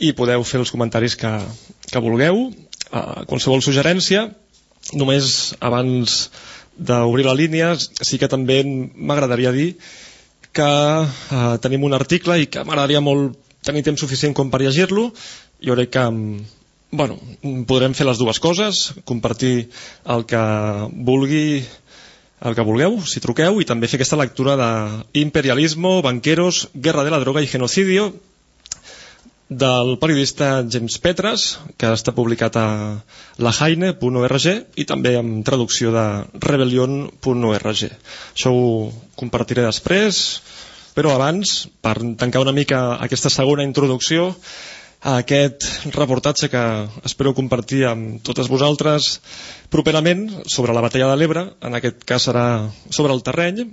i podeu fer els comentaris que, que vulgueu. Eh, qualsevol suggerència només abans d'obrir la línia sí que també m'agradaria dir que eh, tenim un article i que m'agradaria molt tenir temps suficient com per llegir-lo jo crec que bueno, podrem fer les dues coses compartir el que vulgui el que vulgueu, si truqueu i també fer aquesta lectura de Imperialismo, Banqueros, Guerra de la Droga i Genocidio del periodista James Petras que està publicat a lahaine.org i també amb traducció de rebellion.org això ho compartiré després però abans, per tancar una mica aquesta segona introducció a aquest reportatge que espero compartir amb totes vosaltres properament sobre la batalla de l'Ebre, en aquest cas serà sobre el terreny,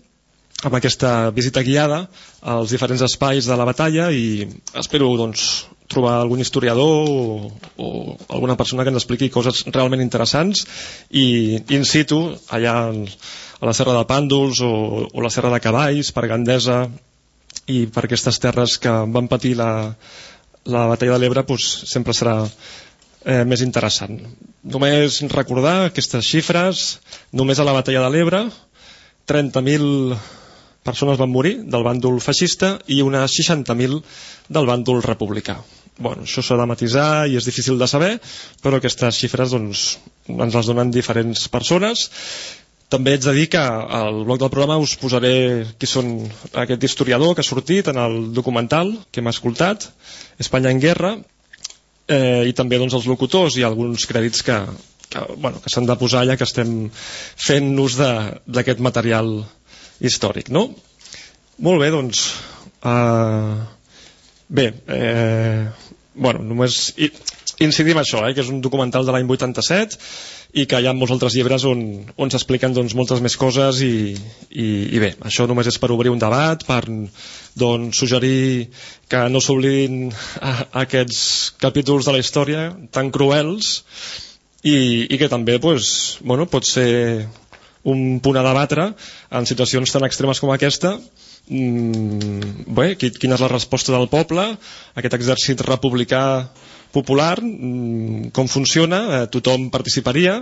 amb aquesta visita guiada als diferents espais de la batalla i espero doncs, trobar algun historiador o, o alguna persona que ens expliqui coses realment interessants i in situ allà a la serra de Pàndols o, o la serra de Cavalls per Gandesa i per aquestes terres que van patir la, la batalla de l'Ebre doncs, sempre serà eh, més interessant. Només recordar aquestes xifres, només a la batalla de l'Ebre 30.000 persones van morir del bàndol feixista i unes 60.000 del bàndol republicà. bueno, això s'ha de matisar i és difícil de saber, però aquestes xifres doncs, ens les donen diferents persones. També haig de dir que al bloc del programa us posaré qui són aquest historiador que ha sortit en el documental que hem escoltat, Espanya en guerra, eh, i també doncs, els locutors i alguns crèdits que, que, bueno, que s'han de posar ja que estem fent ús d'aquest material històric, no? Molt bé, doncs... Uh, bé, eh, bueno, només incidim això, eh, que és un documental de l'any 87 i que hi ha molts altres llibres on, on s'expliquen doncs, moltes més coses i, i, i bé, això només és per obrir un debat, per doncs, suggerir que no s'oblidin aquests capítols de la història tan cruels i, i que també pues, bueno, pot ser un punt a debatre en situacions tan extremes com aquesta. Mm, bé, quina és la resposta del poble? Aquest exèrcit republicà popular mm, com funciona, eh, tothom participaria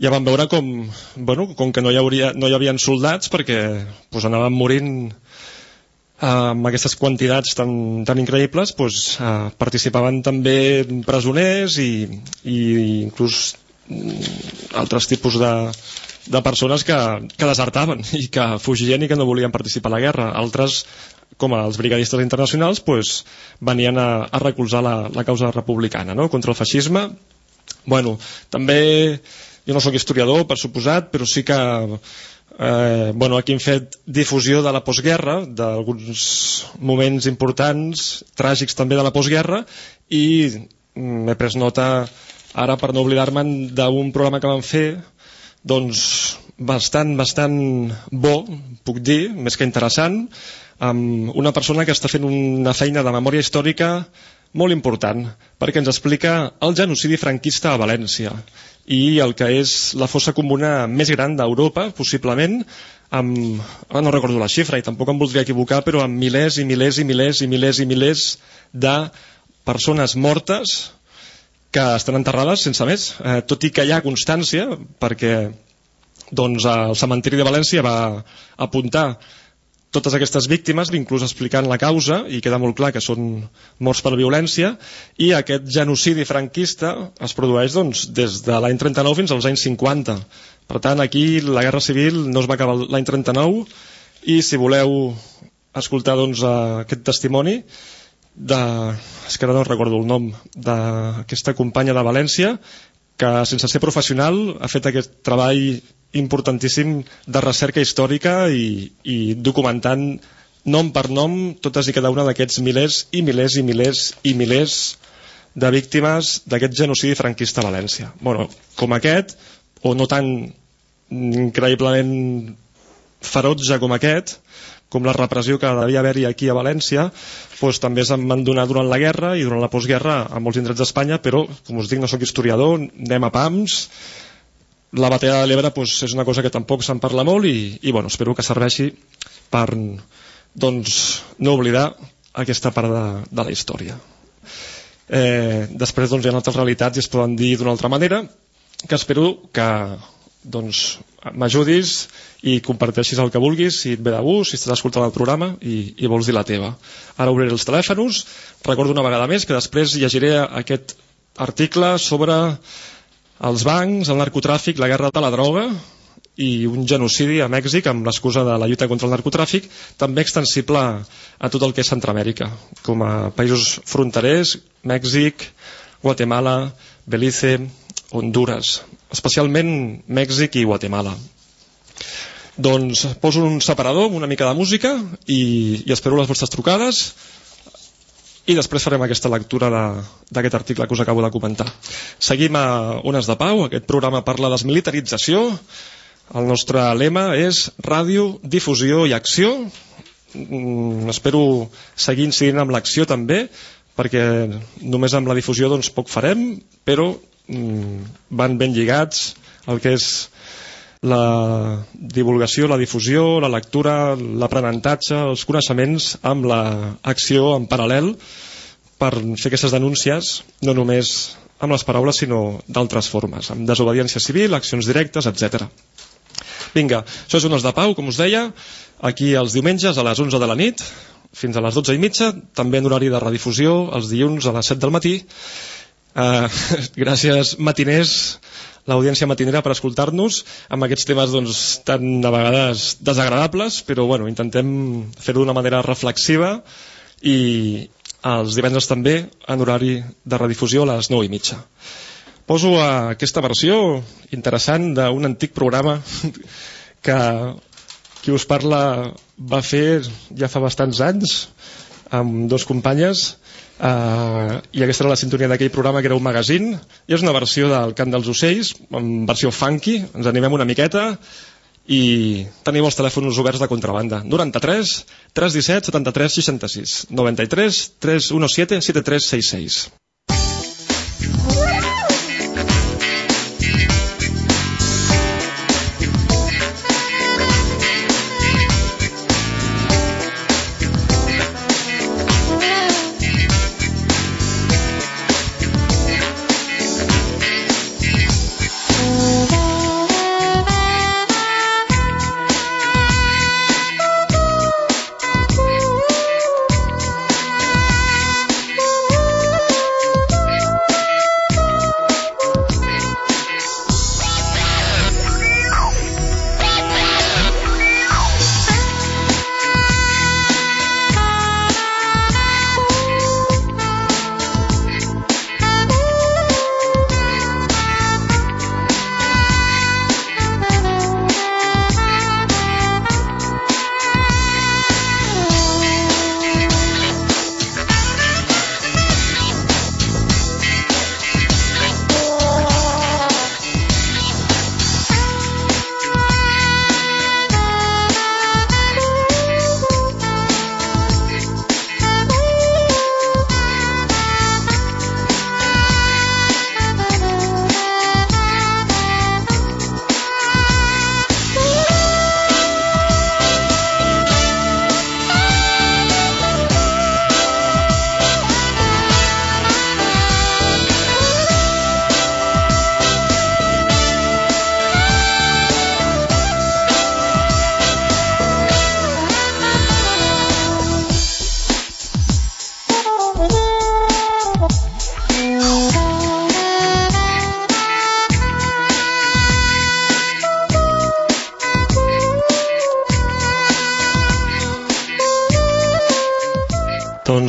ja vam veure com, bueno, com que no hi, hauria, no hi havia soldats perquè pues, anaven morint eh, amb aquestes quantitats tan, tan increïbles pues, eh, participaven també presoners i, i inclús mm, altres tipus de, de persones que, que desertaven [LAUGHS] i que fugien i que no volien participar a la guerra. Altres, com els brigadistes internacionals, pues, venien a, a recolzar la, la causa republicana no? contra el feixisme. Bueno, també jo no sóc historiador, per suposat, però sí que eh, bueno, aquí hem fet difusió de la postguerra, d'alguns moments importants, tràgics també de la postguerra, i mm, m'he pres nota ara per no oblidar-me'n d'un programa que vam fer doncs bastant, bastant bo, puc dir, més que interessant, amb una persona que està fent una feina de memòria històrica molt important, perquè ens explica el genocidi franquista a València i el que és la fossa comuna més gran d'Europa, possiblement, amb, no recordo la xifra i tampoc em voldria equivocar, però amb milers i milers i milers i milers i milers de persones mortes que estan enterrades sense més, eh, tot i que hi ha constància, perquè doncs, el cementiri de València va apuntar totes aquestes víctimes, inclús explicant la causa, i queda molt clar que són morts per violència, i aquest genocidi franquista es produeix doncs, des de l'any 39 fins als anys 50. Per tant, aquí la Guerra Civil no es va acabar l'any 39, i si voleu escoltar doncs, aquest testimoni, de, és que ara no recordo el nom, d'aquesta companya de València, que sense ser professional ha fet aquest treball importantíssim de recerca històrica i, i documentant nom per nom totes i cada una d'aquests milers i milers i milers i milers de víctimes d'aquest genocidi franquista a València. Bueno, com aquest, o no tan increïblement ferotge com aquest, com la repressió que devia haver-hi aquí a València, doncs també se'n van donar durant la guerra i durant la postguerra a molts indrets d'Espanya, però, com us dic, no sóc historiador, anem a pams, la batalla de l'Ebre doncs, és una cosa que tampoc se'n parla molt i, i bueno, espero que serveixi per doncs, no oblidar aquesta part de, de la història. Eh, després doncs, hi ha altres realitats i es poden dir d'una altra manera, que espero que doncs, m'ajudis i comparteixis el que vulguis, si et ve de gust, si estàs escoltant el programa i, i vols dir la teva. Ara obriré els telèfons, recordo una vegada més que després llegiré aquest article sobre els bancs, el narcotràfic, la guerra de la droga i un genocidi a Mèxic amb l'excusa de la lluita contra el narcotràfic, també extensible a tot el que és Centroamèrica, com a països fronterers, Mèxic, Guatemala, Belize, Honduras, especialment Mèxic i Guatemala. Doncs poso un separador amb una mica de música i, i espero les vostres trucades i després farem aquesta lectura d'aquest article que us acabo de comentar. Seguim a Ones de Pau, aquest programa parla de desmilitarització, el nostre lema és ràdio, difusió i acció. Mm, espero seguir incidint amb l'acció també, perquè només amb la difusió doncs, poc farem, però van ben lligats el que és la divulgació, la difusió, la lectura, l'aprenentatge, els coneixements amb l'acció en paral·lel per fer aquestes denúncies, no només amb les paraules, sinó d'altres formes, amb desobediència civil, accions directes, etc. Vinga, això és Ones de Pau, com us deia, aquí els diumenges a les 11 de la nit, fins a les 12 i mitja, també en horari de redifusió, els dilluns a les 7 del matí. Eh, [LAUGHS] gràcies, matiners, l'audiència matinera per escoltar-nos amb aquests temes doncs, tan a vegades desagradables, però bueno, intentem fer-ho d'una manera reflexiva i els divendres també en horari de redifusió a les 9 i mitja. Poso a aquesta versió interessant d'un antic programa [LAUGHS] que qui us parla va fer ja fa bastants anys amb dos companyes uh, i aquesta era la sintonia d'aquell programa que era un magazine i és una versió del Cant dels Ocells en versió funky, ens animem una miqueta. I teniu els telèfons oberts de contrabanda. 93 317 73 66 93 317 7366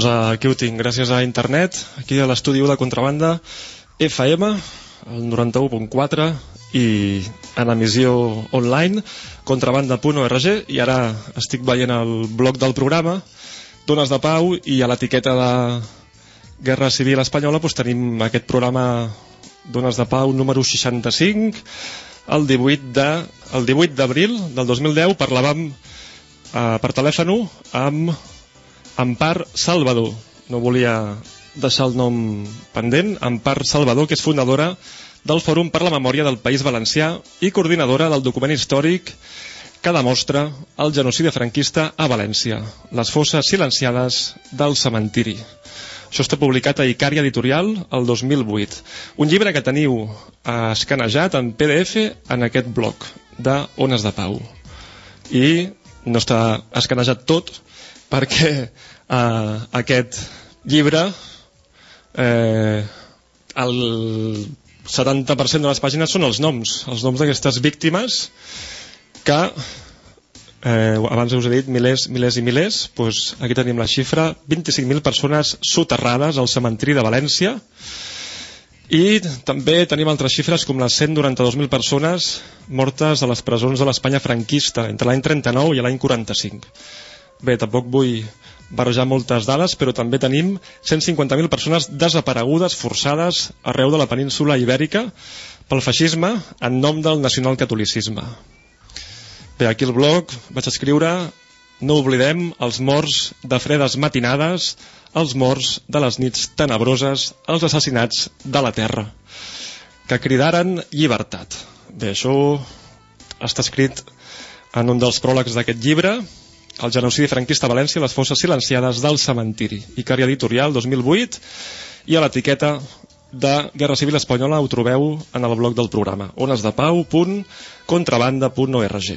Doncs aquí ho tinc, gràcies a internet, aquí a l'estudi de contrabanda FM, el 91.4 i en emissió online contrabanda.org i ara estic veient el blog del programa Dones de Pau i a l'etiqueta de Guerra Civil Espanyola doncs tenim aquest programa Dones de Pau número 65 el 18 de el 18 d'abril del 2010 parlàvem eh, per telèfon amb Ampar Salvador no volia deixar el nom pendent Ampar Salvador que és fundadora del Fòrum per la Memòria del País Valencià i coordinadora del document històric que demostra el genocidi franquista a València, les fosses silenciades del cementiri. Això està publicat a Icària Editorial el 2008. Un llibre que teniu escanejat en PDF en aquest blog de Ones de Pau. I no està escanejat tot perquè eh, aquest llibre eh, el 70% de les pàgines són els noms, els noms d'aquestes víctimes que eh, abans us he dit milers, milers i milers doncs aquí tenim la xifra 25.000 persones soterrades al cementiri de València. I també tenim altres xifres com les 192.000 persones mortes a les presons de l'Espanya franquista entre l'any 39 i l'any 45 bé, tampoc vull barrejar moltes dades, però també tenim 150.000 persones desaparegudes, forçades, arreu de la península ibèrica pel feixisme en nom del nacionalcatolicisme. Bé, aquí al blog vaig escriure no oblidem els morts de fredes matinades, els morts de les nits tenebroses, els assassinats de la terra, que cridaren llibertat. Bé, això està escrit en un dels pròlegs d'aquest llibre, el genocidi franquista a València, les fosses silenciades del cementiri. Icària Editorial 2008 i a l'etiqueta de Guerra Civil Espanyola ho trobeu en el blog del programa. Onesdepau.contrabanda.org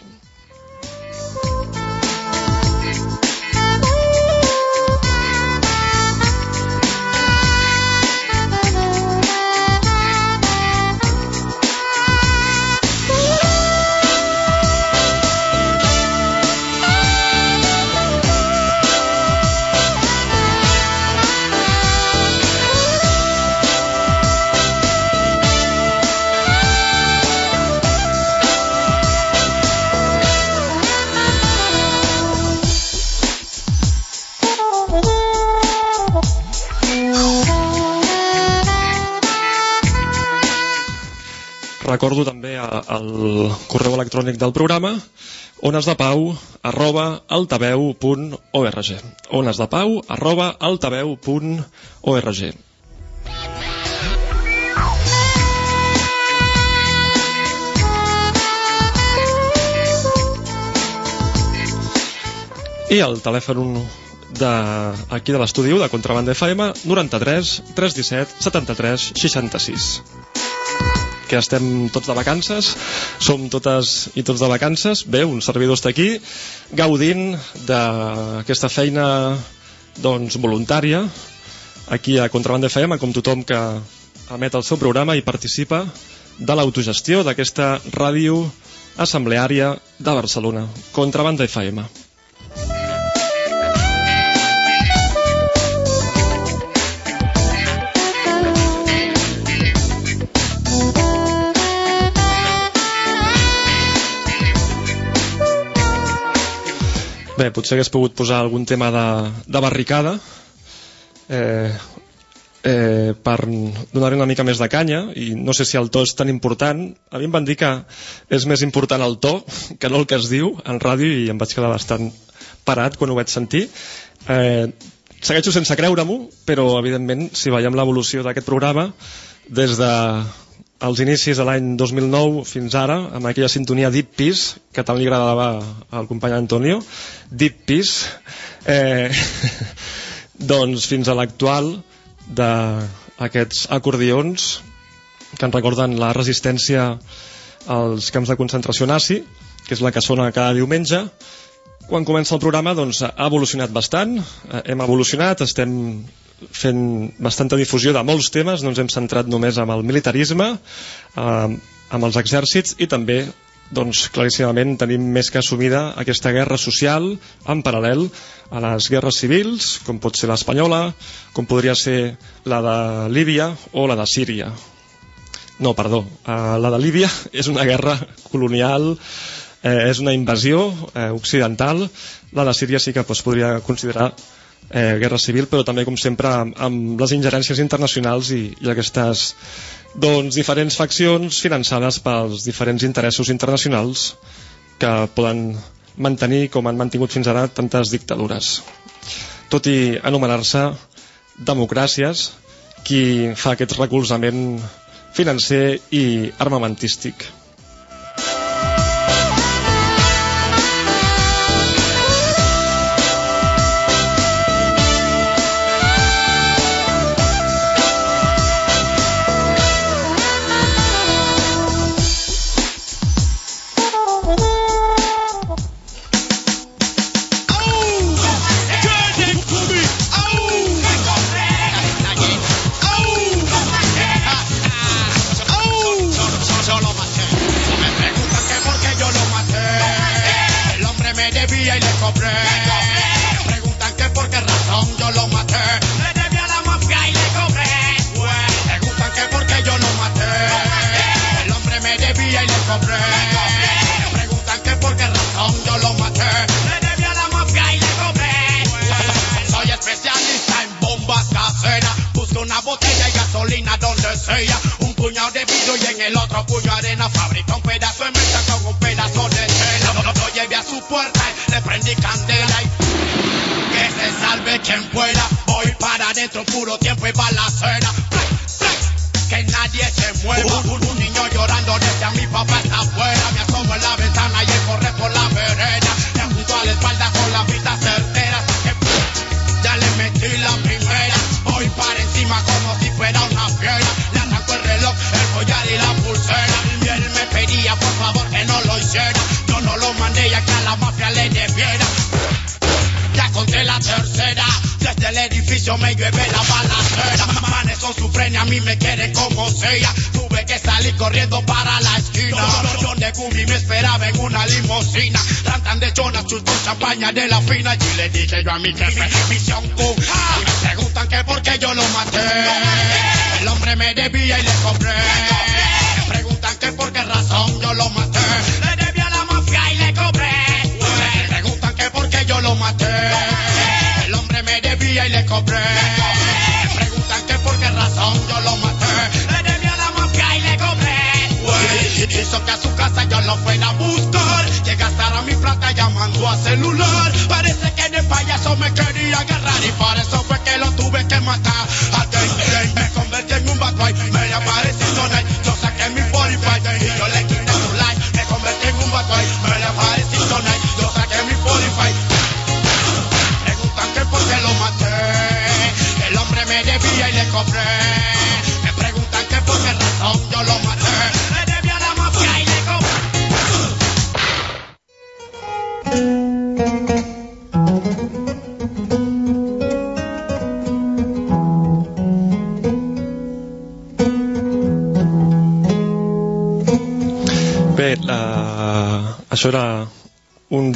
recordo també a- el correu electrònic del programa onesdepau arroba altaveu.org onesdepau arroba altaveu.org i el telèfon de, aquí de l'estudi u de Contrabanda FM 93 317 73 66 que estem tots de vacances. Som totes i tots de vacances. Bé, un servidor està aquí gaudint d'aquesta feina doncs voluntària aquí a Contrabanda FM com tothom que emet el seu programa i participa de l'autogestió d'aquesta ràdio assembleària de Barcelona Contrabanda FM Bé, potser hagués pogut posar algun tema de, de barricada eh, eh, per donar-hi una mica més de canya i no sé si el to és tan important. A mi em van dir que és més important el to que no el que es diu en ràdio i em vaig quedar bastant parat quan ho vaig sentir. Eh, segueixo sense creure-m'ho però evidentment si veiem l'evolució d'aquest programa des de als inicis de l'any 2009 fins ara, amb aquella sintonia Deep Peace, que tant li agradava al company Antonio, Deep Peace, eh, [LAUGHS] doncs fins a l'actual d'aquests acordions que ens recorden la resistència als camps de concentració nazi, que és la que sona cada diumenge. Quan comença el programa doncs, ha evolucionat bastant, eh, hem evolucionat, estem fent bastanta difusió de molts temes, no ens hem centrat només amb el militarisme, eh, amb els exèrcits i també doncs claríssimament tenim més que assumida aquesta guerra social en paral·lel a les guerres civils, com pot ser l'espanyola, com podria ser la de Líbia o la de Síria. No, perdó, eh, la de Líbia [LAUGHS] és una guerra colonial, eh, és una invasió eh, occidental, la de Síria sí que es podria considerar eh, guerra civil, però també, com sempre, amb, amb les ingerències internacionals i, i aquestes doncs, diferents faccions finançades pels diferents interessos internacionals que poden mantenir, com han mantingut fins ara, tantes dictadures. Tot i anomenar-se democràcies, qui fa aquest recolzament financer i armamentístic.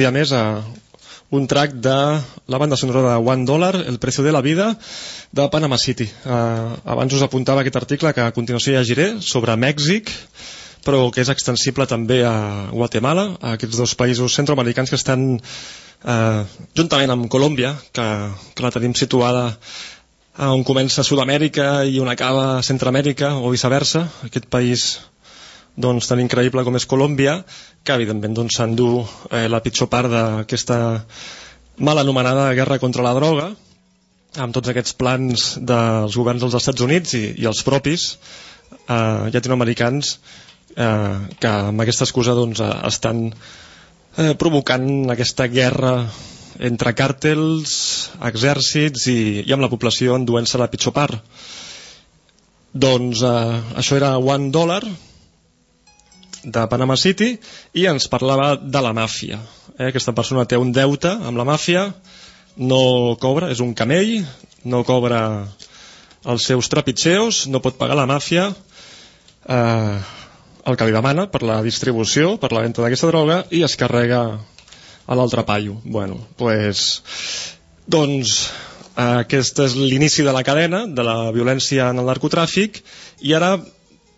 Dia més a un track de la banda sonora de One Dollar, El precio de la vida, de Panama City. Uh, abans us apuntava aquest article que a continuació llegiré sobre Mèxic, però que és extensible també a Guatemala, a aquests dos països centroamericans que estan eh, juntament amb Colòmbia, que, que la tenim situada on comença Sud-amèrica i on acaba Centroamèrica, o viceversa, aquest país doncs, tan increïble com és Colòmbia, que evidentment doncs, s'endú eh, la pitjor part d'aquesta mal anomenada guerra contra la droga, amb tots aquests plans dels governs dels Estats Units i, i els propis eh, llatinoamericans eh, que amb aquesta excusa doncs, eh, estan eh, provocant aquesta guerra entre càrtels, exèrcits i, i amb la població enduent-se la pitjor part. Doncs eh, això era One Dollar de Panama City i ens parlava de la màfia. Eh? Aquesta persona té un deute amb la màfia, no cobra, és un camell, no cobra els seus trepitxeos, no pot pagar la màfia eh, el que li demana per la distribució, per la venda d'aquesta droga i es carrega a l'altre paio. Bueno, pues, doncs eh, aquest és l'inici de la cadena de la violència en el narcotràfic i ara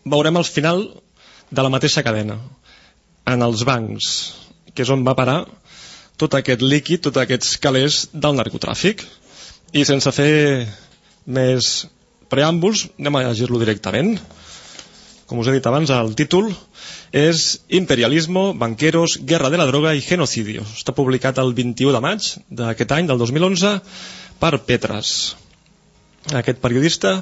veurem el final de la mateixa cadena en els bancs que és on va parar tot aquest líquid, tots aquests calés del narcotràfic i sense fer més preàmbuls anem a llegir-lo directament com us he dit abans, el títol és Imperialismo, Banqueros, Guerra de la Droga i Genocidio. Està publicat el 21 de maig d'aquest any, del 2011, per Petras. Aquest periodista,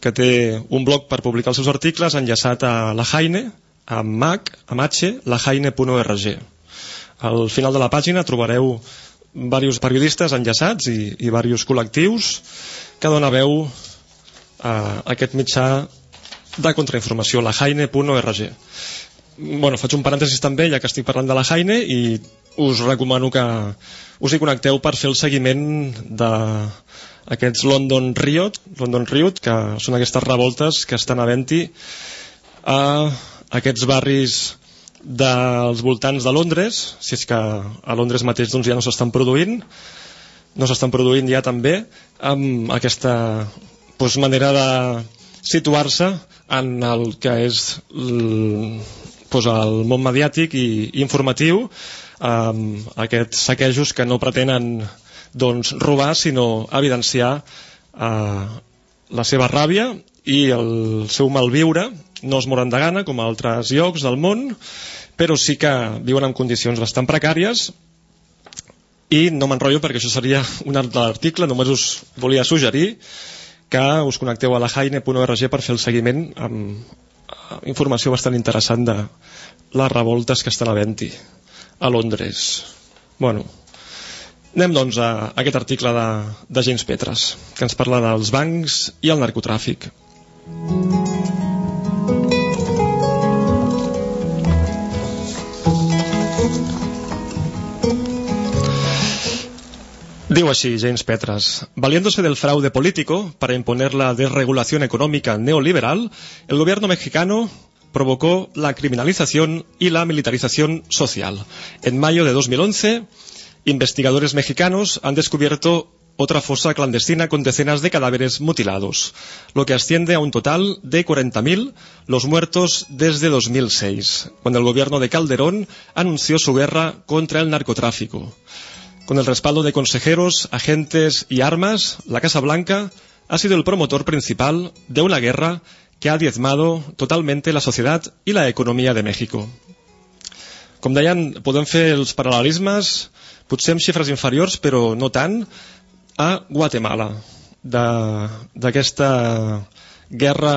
que té un blog per publicar els seus articles, enllaçat a la Jaine, a mac, a matxe, lajaine.org. Al final de la pàgina trobareu diversos periodistes enllaçats i, i diversos col·lectius que dona veu a aquest mitjà de contrainformació, la Jaine.org. Bueno, faig un parèntesis també, ja que estic parlant de la Jaine, i us recomano que us hi connecteu per fer el seguiment de aquests London Riot, London Riot, que són aquestes revoltes que estan havent-hi a aquests barris dels voltants de Londres, si és que a Londres mateix doncs, ja no s'estan produint, no s'estan produint ja també amb aquesta doncs, manera de situar-se en el que és el, doncs el món mediàtic i, informatiu amb aquests saquejos que no pretenen doncs, robar sinó evidenciar eh, la seva ràbia i el seu malviure no es moren de gana com a altres llocs del món però sí que viuen en condicions bastant precàries i no m'enrotllo perquè això seria un altre article només us volia suggerir que us connecteu a la jaine.org per fer el seguiment amb informació bastant interessant de les revoltes que estan havent-hi a Londres. Bueno, anem doncs a, a aquest article de, de James Petres, que ens parla dels bancs i el narcotràfic. Digo así, James Petras. Valiéndose del fraude político para imponer la desregulación económica neoliberal, el gobierno mexicano provocó la criminalización y la militarización social. En mayo de 2011, investigadores mexicanos han descubierto otra fosa clandestina con decenas de cadáveres mutilados, lo que asciende a un total de 40.000 los muertos desde 2006, cuando el gobierno de Calderón anunció su guerra contra el narcotráfico. Con el respaldo de consejeros, agentes y armas, la Casa Blanca ha sido el promotor principal de una guerra que ha diezmado totalmente la sociedad y la economía de México. Com deien, podem fer els paral·lelismes, potser amb xifres inferiors, però no tant, a Guatemala, d'aquesta guerra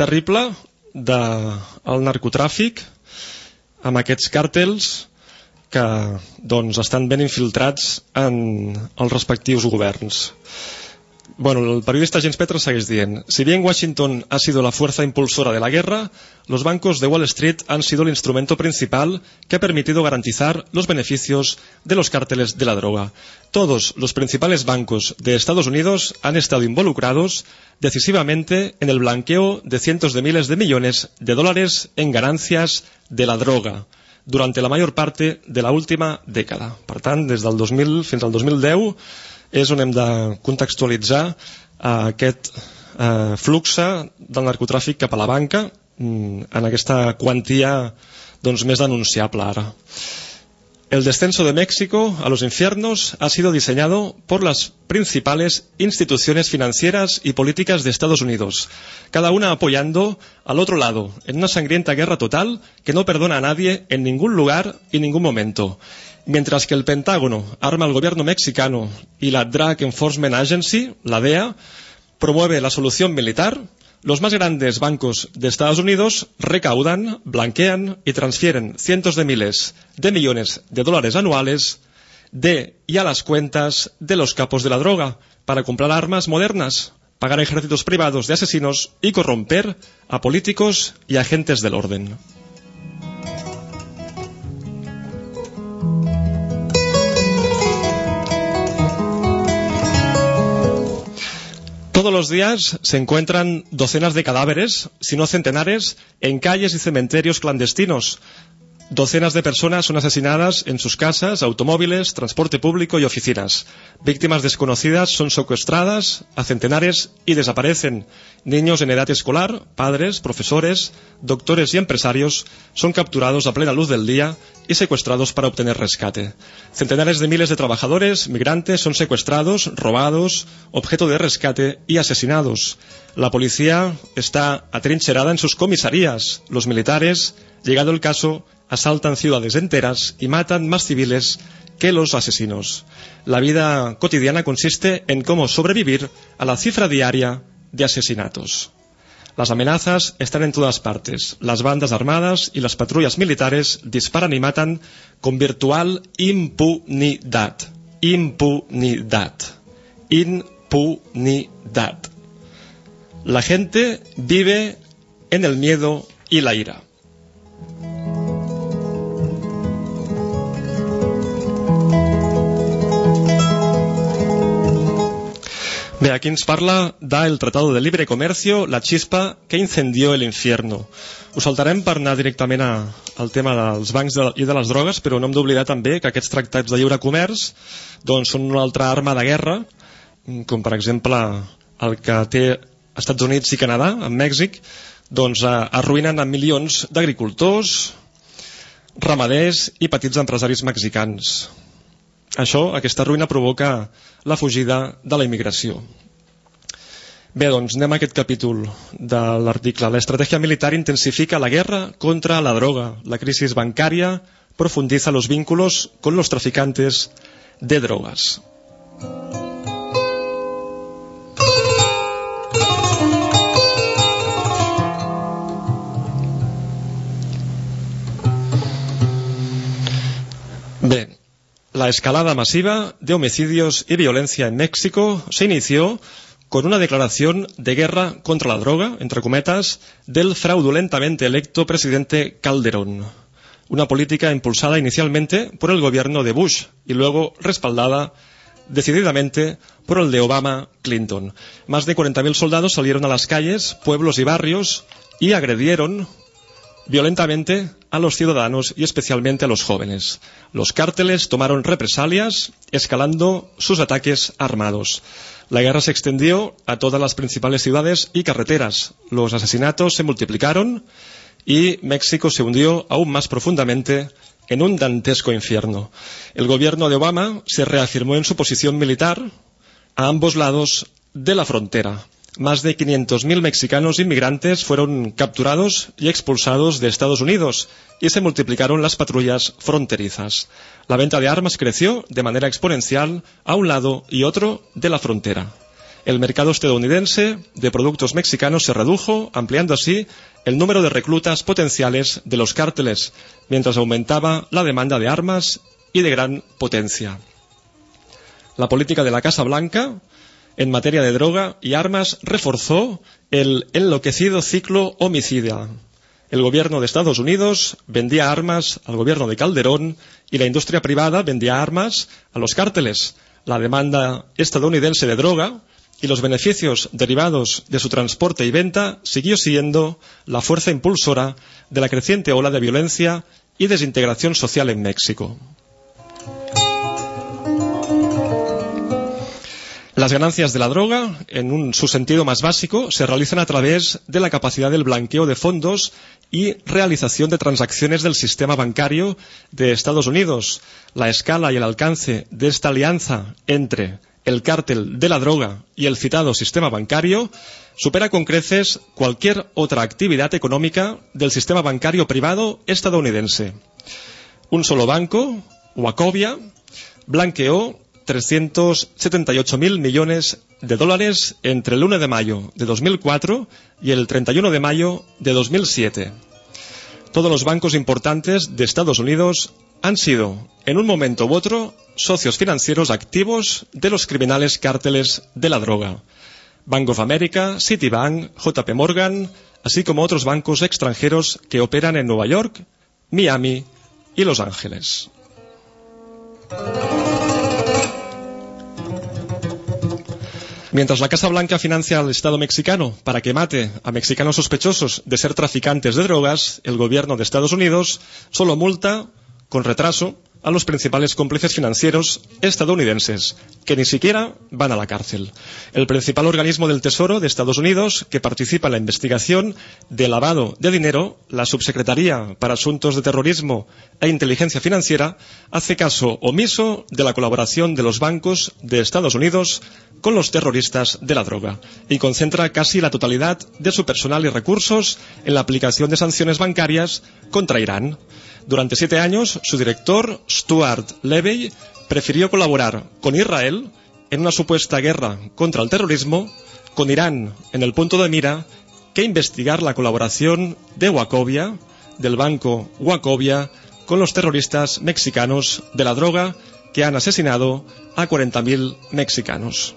terrible del narcotràfic amb aquests càrtels que doncs, estan ben infiltrats en els respectius governs. Bueno, el periodista James Petro segueix dient Si bien Washington ha sido la fuerza impulsora de la guerra, los bancos de Wall Street han sido el instrumento principal que ha permitido garantizar los beneficios de los cárteles de la droga. Todos los principales bancos de Estados Unidos han estado involucrados decisivamente en el blanqueo de cientos de miles de millones de dólares en ganancias de la droga durante la mayor parte de la última dècada. Per tant, des del 2000 fins al 2010 és on hem de contextualitzar eh, aquest eh, flux del narcotràfic cap a la banca mm, en aquesta quantia doncs, més denunciable ara. El descenso de México a los infiernos ha sido diseñado por las principales instituciones financieras y políticas de Estados Unidos, cada una apoyando al otro lado en una sangrienta guerra total que no perdona a nadie en ningún lugar y ningún momento. Mientras que el Pentágono arma al gobierno mexicano y la Drug Enforcement Agency, la DEA, promueve la solución militar, los más grandes bancos de Estados Unidos recaudan, blanquean y transfieren cientos de miles de millones de dólares anuales de y a las cuentas de los capos de la droga para comprar armas modernas, pagar ejércitos privados de asesinos y corromper a políticos y agentes del orden. Todos los días se encuentran docenas de cadáveres, si no centenares, en calles y cementerios clandestinos. Docenas de personas son asesinadas en sus casas, automóviles, transporte público y oficinas. Víctimas desconocidas son secuestradas a centenares y desaparecen. Niños en edad escolar, padres, profesores, doctores y empresarios son capturados a plena luz del día y secuestrados para obtener rescate. Centenares de miles de trabajadores, migrantes, son secuestrados, robados, objeto de rescate y asesinados. La policía está atrincherada en sus comisarías. Los militares, llegado el caso, asaltan ciudades enteras y matan más civiles que los asesinos. La vida cotidiana consiste en cómo sobrevivir a la cifra diaria de asesinatos. Las amenazas están en todas partes. Las bandas armadas y las patrullas militares disparan y matan con virtual impunidad. Impunidad. Impunidad. La gente vive en el miedo y la ira. Bé, aquí ens parla del Tratado de Libre Comercio, la chispa que incendió el infierno. Ho saltarem per anar directament a, al tema dels bancs de, i de les drogues, però no hem d'oblidar també que aquests tractats de lliure comerç doncs, són una altra arma de guerra, com per exemple el que té Estats Units i Canadà, amb Mèxic, doncs arruïnen a milions d'agricultors, ramaders i petits empresaris mexicans. Això, aquesta ruïna provoca la fugida de la immigració. Bé, doncs anem a aquest capítol de l'article. La estratègia militar intensifica la guerra contra la droga. La crisi bancària profundiza los vínculos con los traficantes de drogas. La escalada masiva de homicidios y violencia en México se inició con una declaración de guerra contra la droga, entre cometas, del fraudulentamente electo presidente Calderón. Una política impulsada inicialmente por el gobierno de Bush y luego respaldada decididamente por el de Obama Clinton. Más de 40.000 soldados salieron a las calles, pueblos y barrios y agredieron violentamente a los ciudadanos y especialmente a los jóvenes. Los cárteles tomaron represalias, escalando sus ataques armados. La guerra se extendió a todas las principales ciudades y carreteras. Los asesinatos se multiplicaron y México se hundió aún más profundamente en un dantesco infierno. El gobierno de Obama se reafirmó en su posición militar a ambos lados de la frontera. Más de 500.000 mexicanos inmigrantes fueron capturados y expulsados de Estados Unidos y se multiplicaron las patrullas fronterizas. La venta de armas creció de manera exponencial a un lado y otro de la frontera. El mercado estadounidense de productos mexicanos se redujo, ampliando así el número de reclutas potenciales de los cárteles, mientras aumentaba la demanda de armas y de gran potencia. La política de la Casa Blanca en materia de droga y armas reforzó el enloquecido ciclo homicida. El gobierno de Estados Unidos vendía armas al gobierno de Calderón y la industria privada vendía armas a los cárteles. La demanda estadounidense de droga y los beneficios derivados de su transporte y venta siguió siendo la fuerza impulsora de la creciente ola de violencia y desintegración social en México. Las ganancias de la droga, en un, su sentido más básico, se realizan a través de la capacidad del blanqueo de fondos y realización de transacciones del sistema bancario de Estados Unidos. La escala y el alcance de esta alianza entre el cártel de la droga y el citado sistema bancario supera con creces cualquier otra actividad económica del sistema bancario privado estadounidense. Un solo banco, Wachovia, blanqueó 378.000 millones de dólares entre el 1 de mayo de 2004 y el 31 de mayo de 2007. Todos los bancos importantes de Estados Unidos han sido, en un momento u otro, socios financieros activos de los criminales cárteles de la droga. Bank of America, Citibank, JP Morgan, así como otros bancos extranjeros que operan en Nueva York, Miami y Los Ángeles. Mientras la Casa Blanca financia al Estado mexicano para que mate a mexicanos sospechosos de ser traficantes de drogas, el gobierno de Estados Unidos solo multa, con retraso, a los principales cómplices financieros estadounidenses, que ni siquiera van a la cárcel. El principal organismo del Tesoro de Estados Unidos, que participa en la investigación de lavado de dinero, la Subsecretaría para Asuntos de Terrorismo e Inteligencia Financiera, hace caso omiso de la colaboración de los bancos de Estados Unidos con los terroristas de la droga y concentra casi la totalidad de su personal y recursos en la aplicación de sanciones bancarias contra Irán. Durante siete años, su director, Stuart Levey, prefirió colaborar con Israel en una supuesta guerra contra el terrorismo, con Irán en el punto de mira, que investigar la colaboración de Wachovia, del banco Wachovia, con los terroristas mexicanos de la droga que han asesinado a 40.000 mexicanos.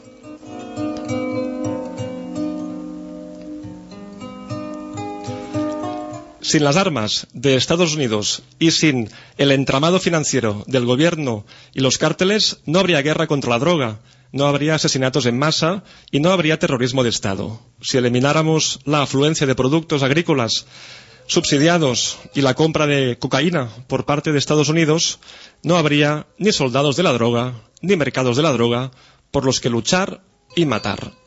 Sin las armas de Estados Unidos y sin el entramado financiero del gobierno y los cárteles, no habría guerra contra la droga, no habría asesinatos en masa y no habría terrorismo de Estado. Si elimináramos la afluencia de productos agrícolas subsidiados y la compra de cocaína por parte de Estados Unidos, no habría ni soldados de la droga, ni mercados de la droga por los que luchar y matar.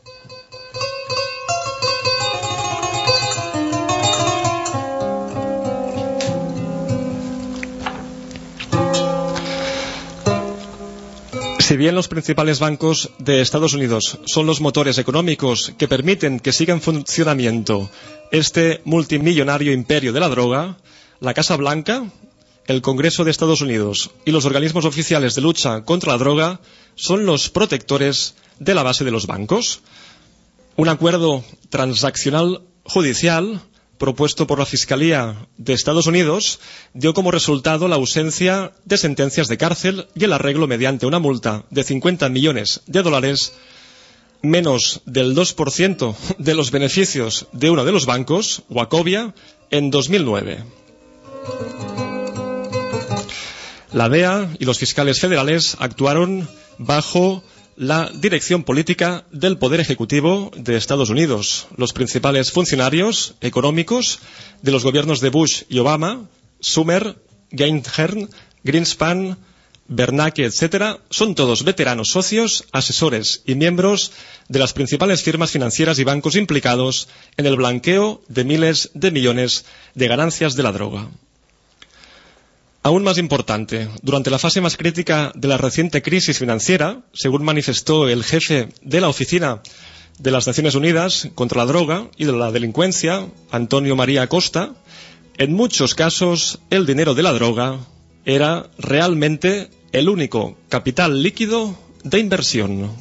Si bien los principales bancos de Estados Unidos son los motores económicos que permiten que siga en funcionamiento este multimillonario imperio de la droga, la Casa Blanca, el Congreso de Estados Unidos y los organismos oficiales de lucha contra la droga son los protectores de la base de los bancos. Un acuerdo transaccional judicial propuesto por la Fiscalía de Estados Unidos dio como resultado la ausencia de sentencias de cárcel y el arreglo mediante una multa de 50 millones de dólares, menos del 2% de los beneficios de uno de los bancos, Wachovia, en 2009. La DEA y los fiscales federales actuaron bajo la dirección política del Poder Ejecutivo de Estados Unidos. Los principales funcionarios económicos de los gobiernos de Bush y Obama, Summer, Gainhern, Greenspan, Bernanke, etc., son todos veteranos socios, asesores y miembros de las principales firmas financieras y bancos implicados en el blanqueo de miles de millones de ganancias de la droga. Aún más importante, durante la fase más crítica de la reciente crisis financiera, según manifestó el jefe de la Oficina de las Naciones Unidas contra la droga y de la delincuencia, Antonio María Acosta, en muchos casos el dinero de la droga era realmente el único capital líquido de inversión.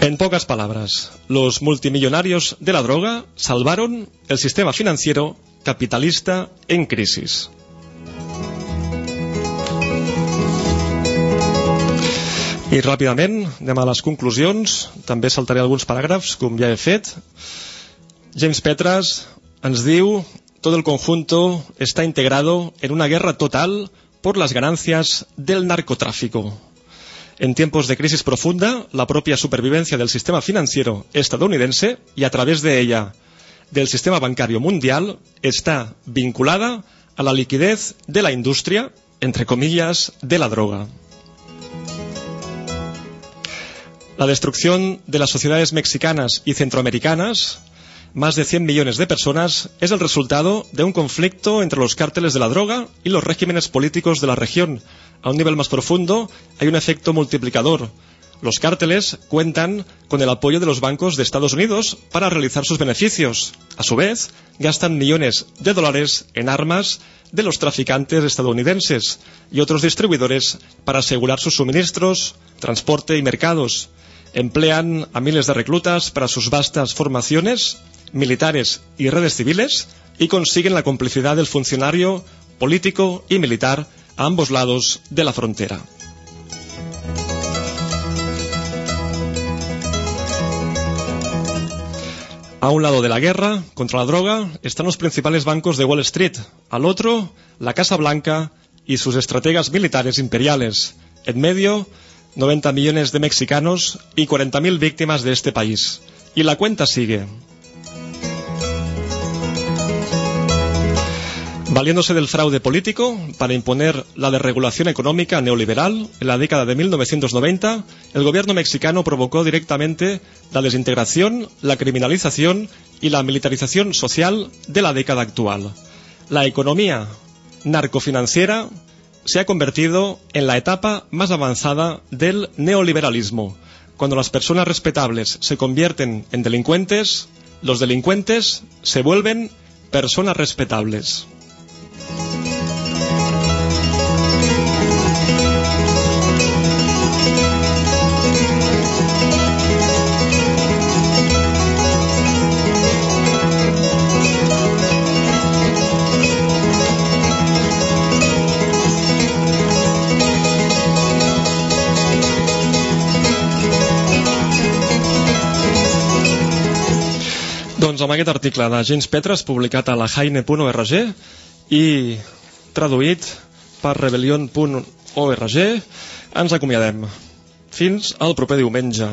En pocas palabras, los multimillonarios de la droga salvaron el sistema financiero capitalista en crisis. I ràpidament anem a les conclusions. També saltaré alguns paràgrafs, com ja he fet. James Petras ens diu todo el conjunto está integrado en una guerra total por las ganancias del narcotráfico. En tiempos de crisis profunda, la propia supervivencia del sistema financiero estadounidense y a través de ella del sistema bancario mundial está vinculada a la liquidez de la industria, entre comillas, de la droga. La destrucción de las sociedades mexicanas y centroamericanas, más de 100 millones de personas, es el resultado de un conflicto entre los cárteles de la droga y los regímenes políticos de la región. A un nivel más profundo, hay un efecto multiplicador. Los cárteles cuentan con el apoyo de los bancos de Estados Unidos para realizar sus beneficios. A su vez, gastan millones de dólares en armas de los traficantes estadounidenses y otros distribuidores para asegurar sus suministros, transporte y mercados. Emplean a miles de reclutas para sus vastas formaciones militares y redes civiles y consiguen la complicidad del funcionario político y militar a ambos lados de la frontera. A un lado de la guerra contra la droga están los principales bancos de Wall Street, al otro la Casa Blanca y sus estrategas militares imperiales. En medio, 90 millones de mexicanos y 40.000 víctimas de este país. Y la cuenta sigue. Valiéndose del fraude político para imponer la desregulación económica neoliberal, en la década de 1990, el gobierno mexicano provocó directamente la desintegración, la criminalización y la militarización social de la década actual. La economía narcofinanciera se ha convertido en la etapa más avanzada del neoliberalismo. Cuando las personas respetables se convierten en delincuentes, los delincuentes se vuelven personas respetables. Doncs amb aquest article de James Petres publicat a la Heine.org i traduït per rebellion.org ens acomiadem. Fins al proper diumenge.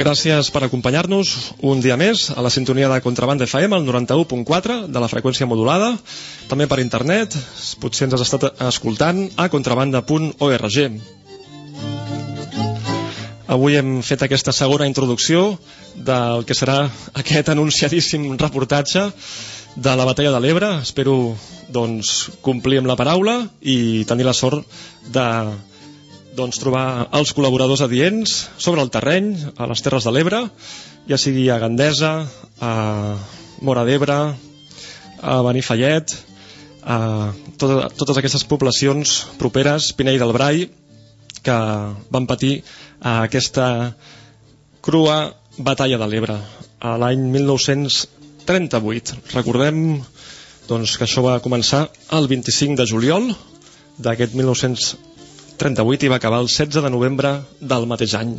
Gràcies per acompanyar-nos un dia més a la sintonia de Contrabanda FM, al 91.4 de la freqüència modulada, també per internet, potser ens has estat escoltant a contrabanda.org. Avui hem fet aquesta segona introducció del que serà aquest anunciadíssim reportatge de la batalla de l'Ebre. Espero doncs, complir amb la paraula i tenir la sort de doncs, trobar els col·laboradors adients sobre el terreny, a les Terres de l'Ebre, ja sigui a Gandesa, a Mora d'Ebre, a Benifallet, a tot, totes aquestes poblacions properes, Pinell del Brai, que van patir aquesta crua batalla de l'Ebre a l'any 1938. Recordem doncs, que això va començar el 25 de juliol d'aquest 1938 38 i va acabar el 16 de novembre del mateix any.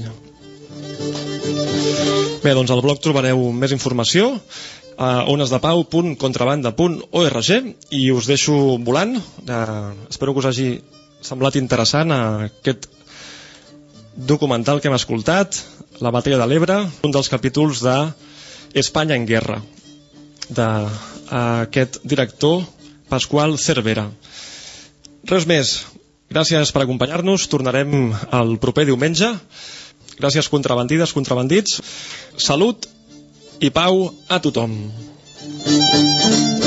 Bé, doncs al blog trobareu més informació a onesdepau.contrabanda.org i us deixo volant. Eh, espero que us hagi semblat interessant aquest documental que hem escoltat, La batalla de l'Ebre, un dels capítols de Espanya en guerra, d'aquest director Pasqual Cervera. Res més, Gràcies per acompanyar-nos. Tornarem el proper diumenge. Gràcies contrabandides, contrabandits. Salut i pau a tothom. Thank you.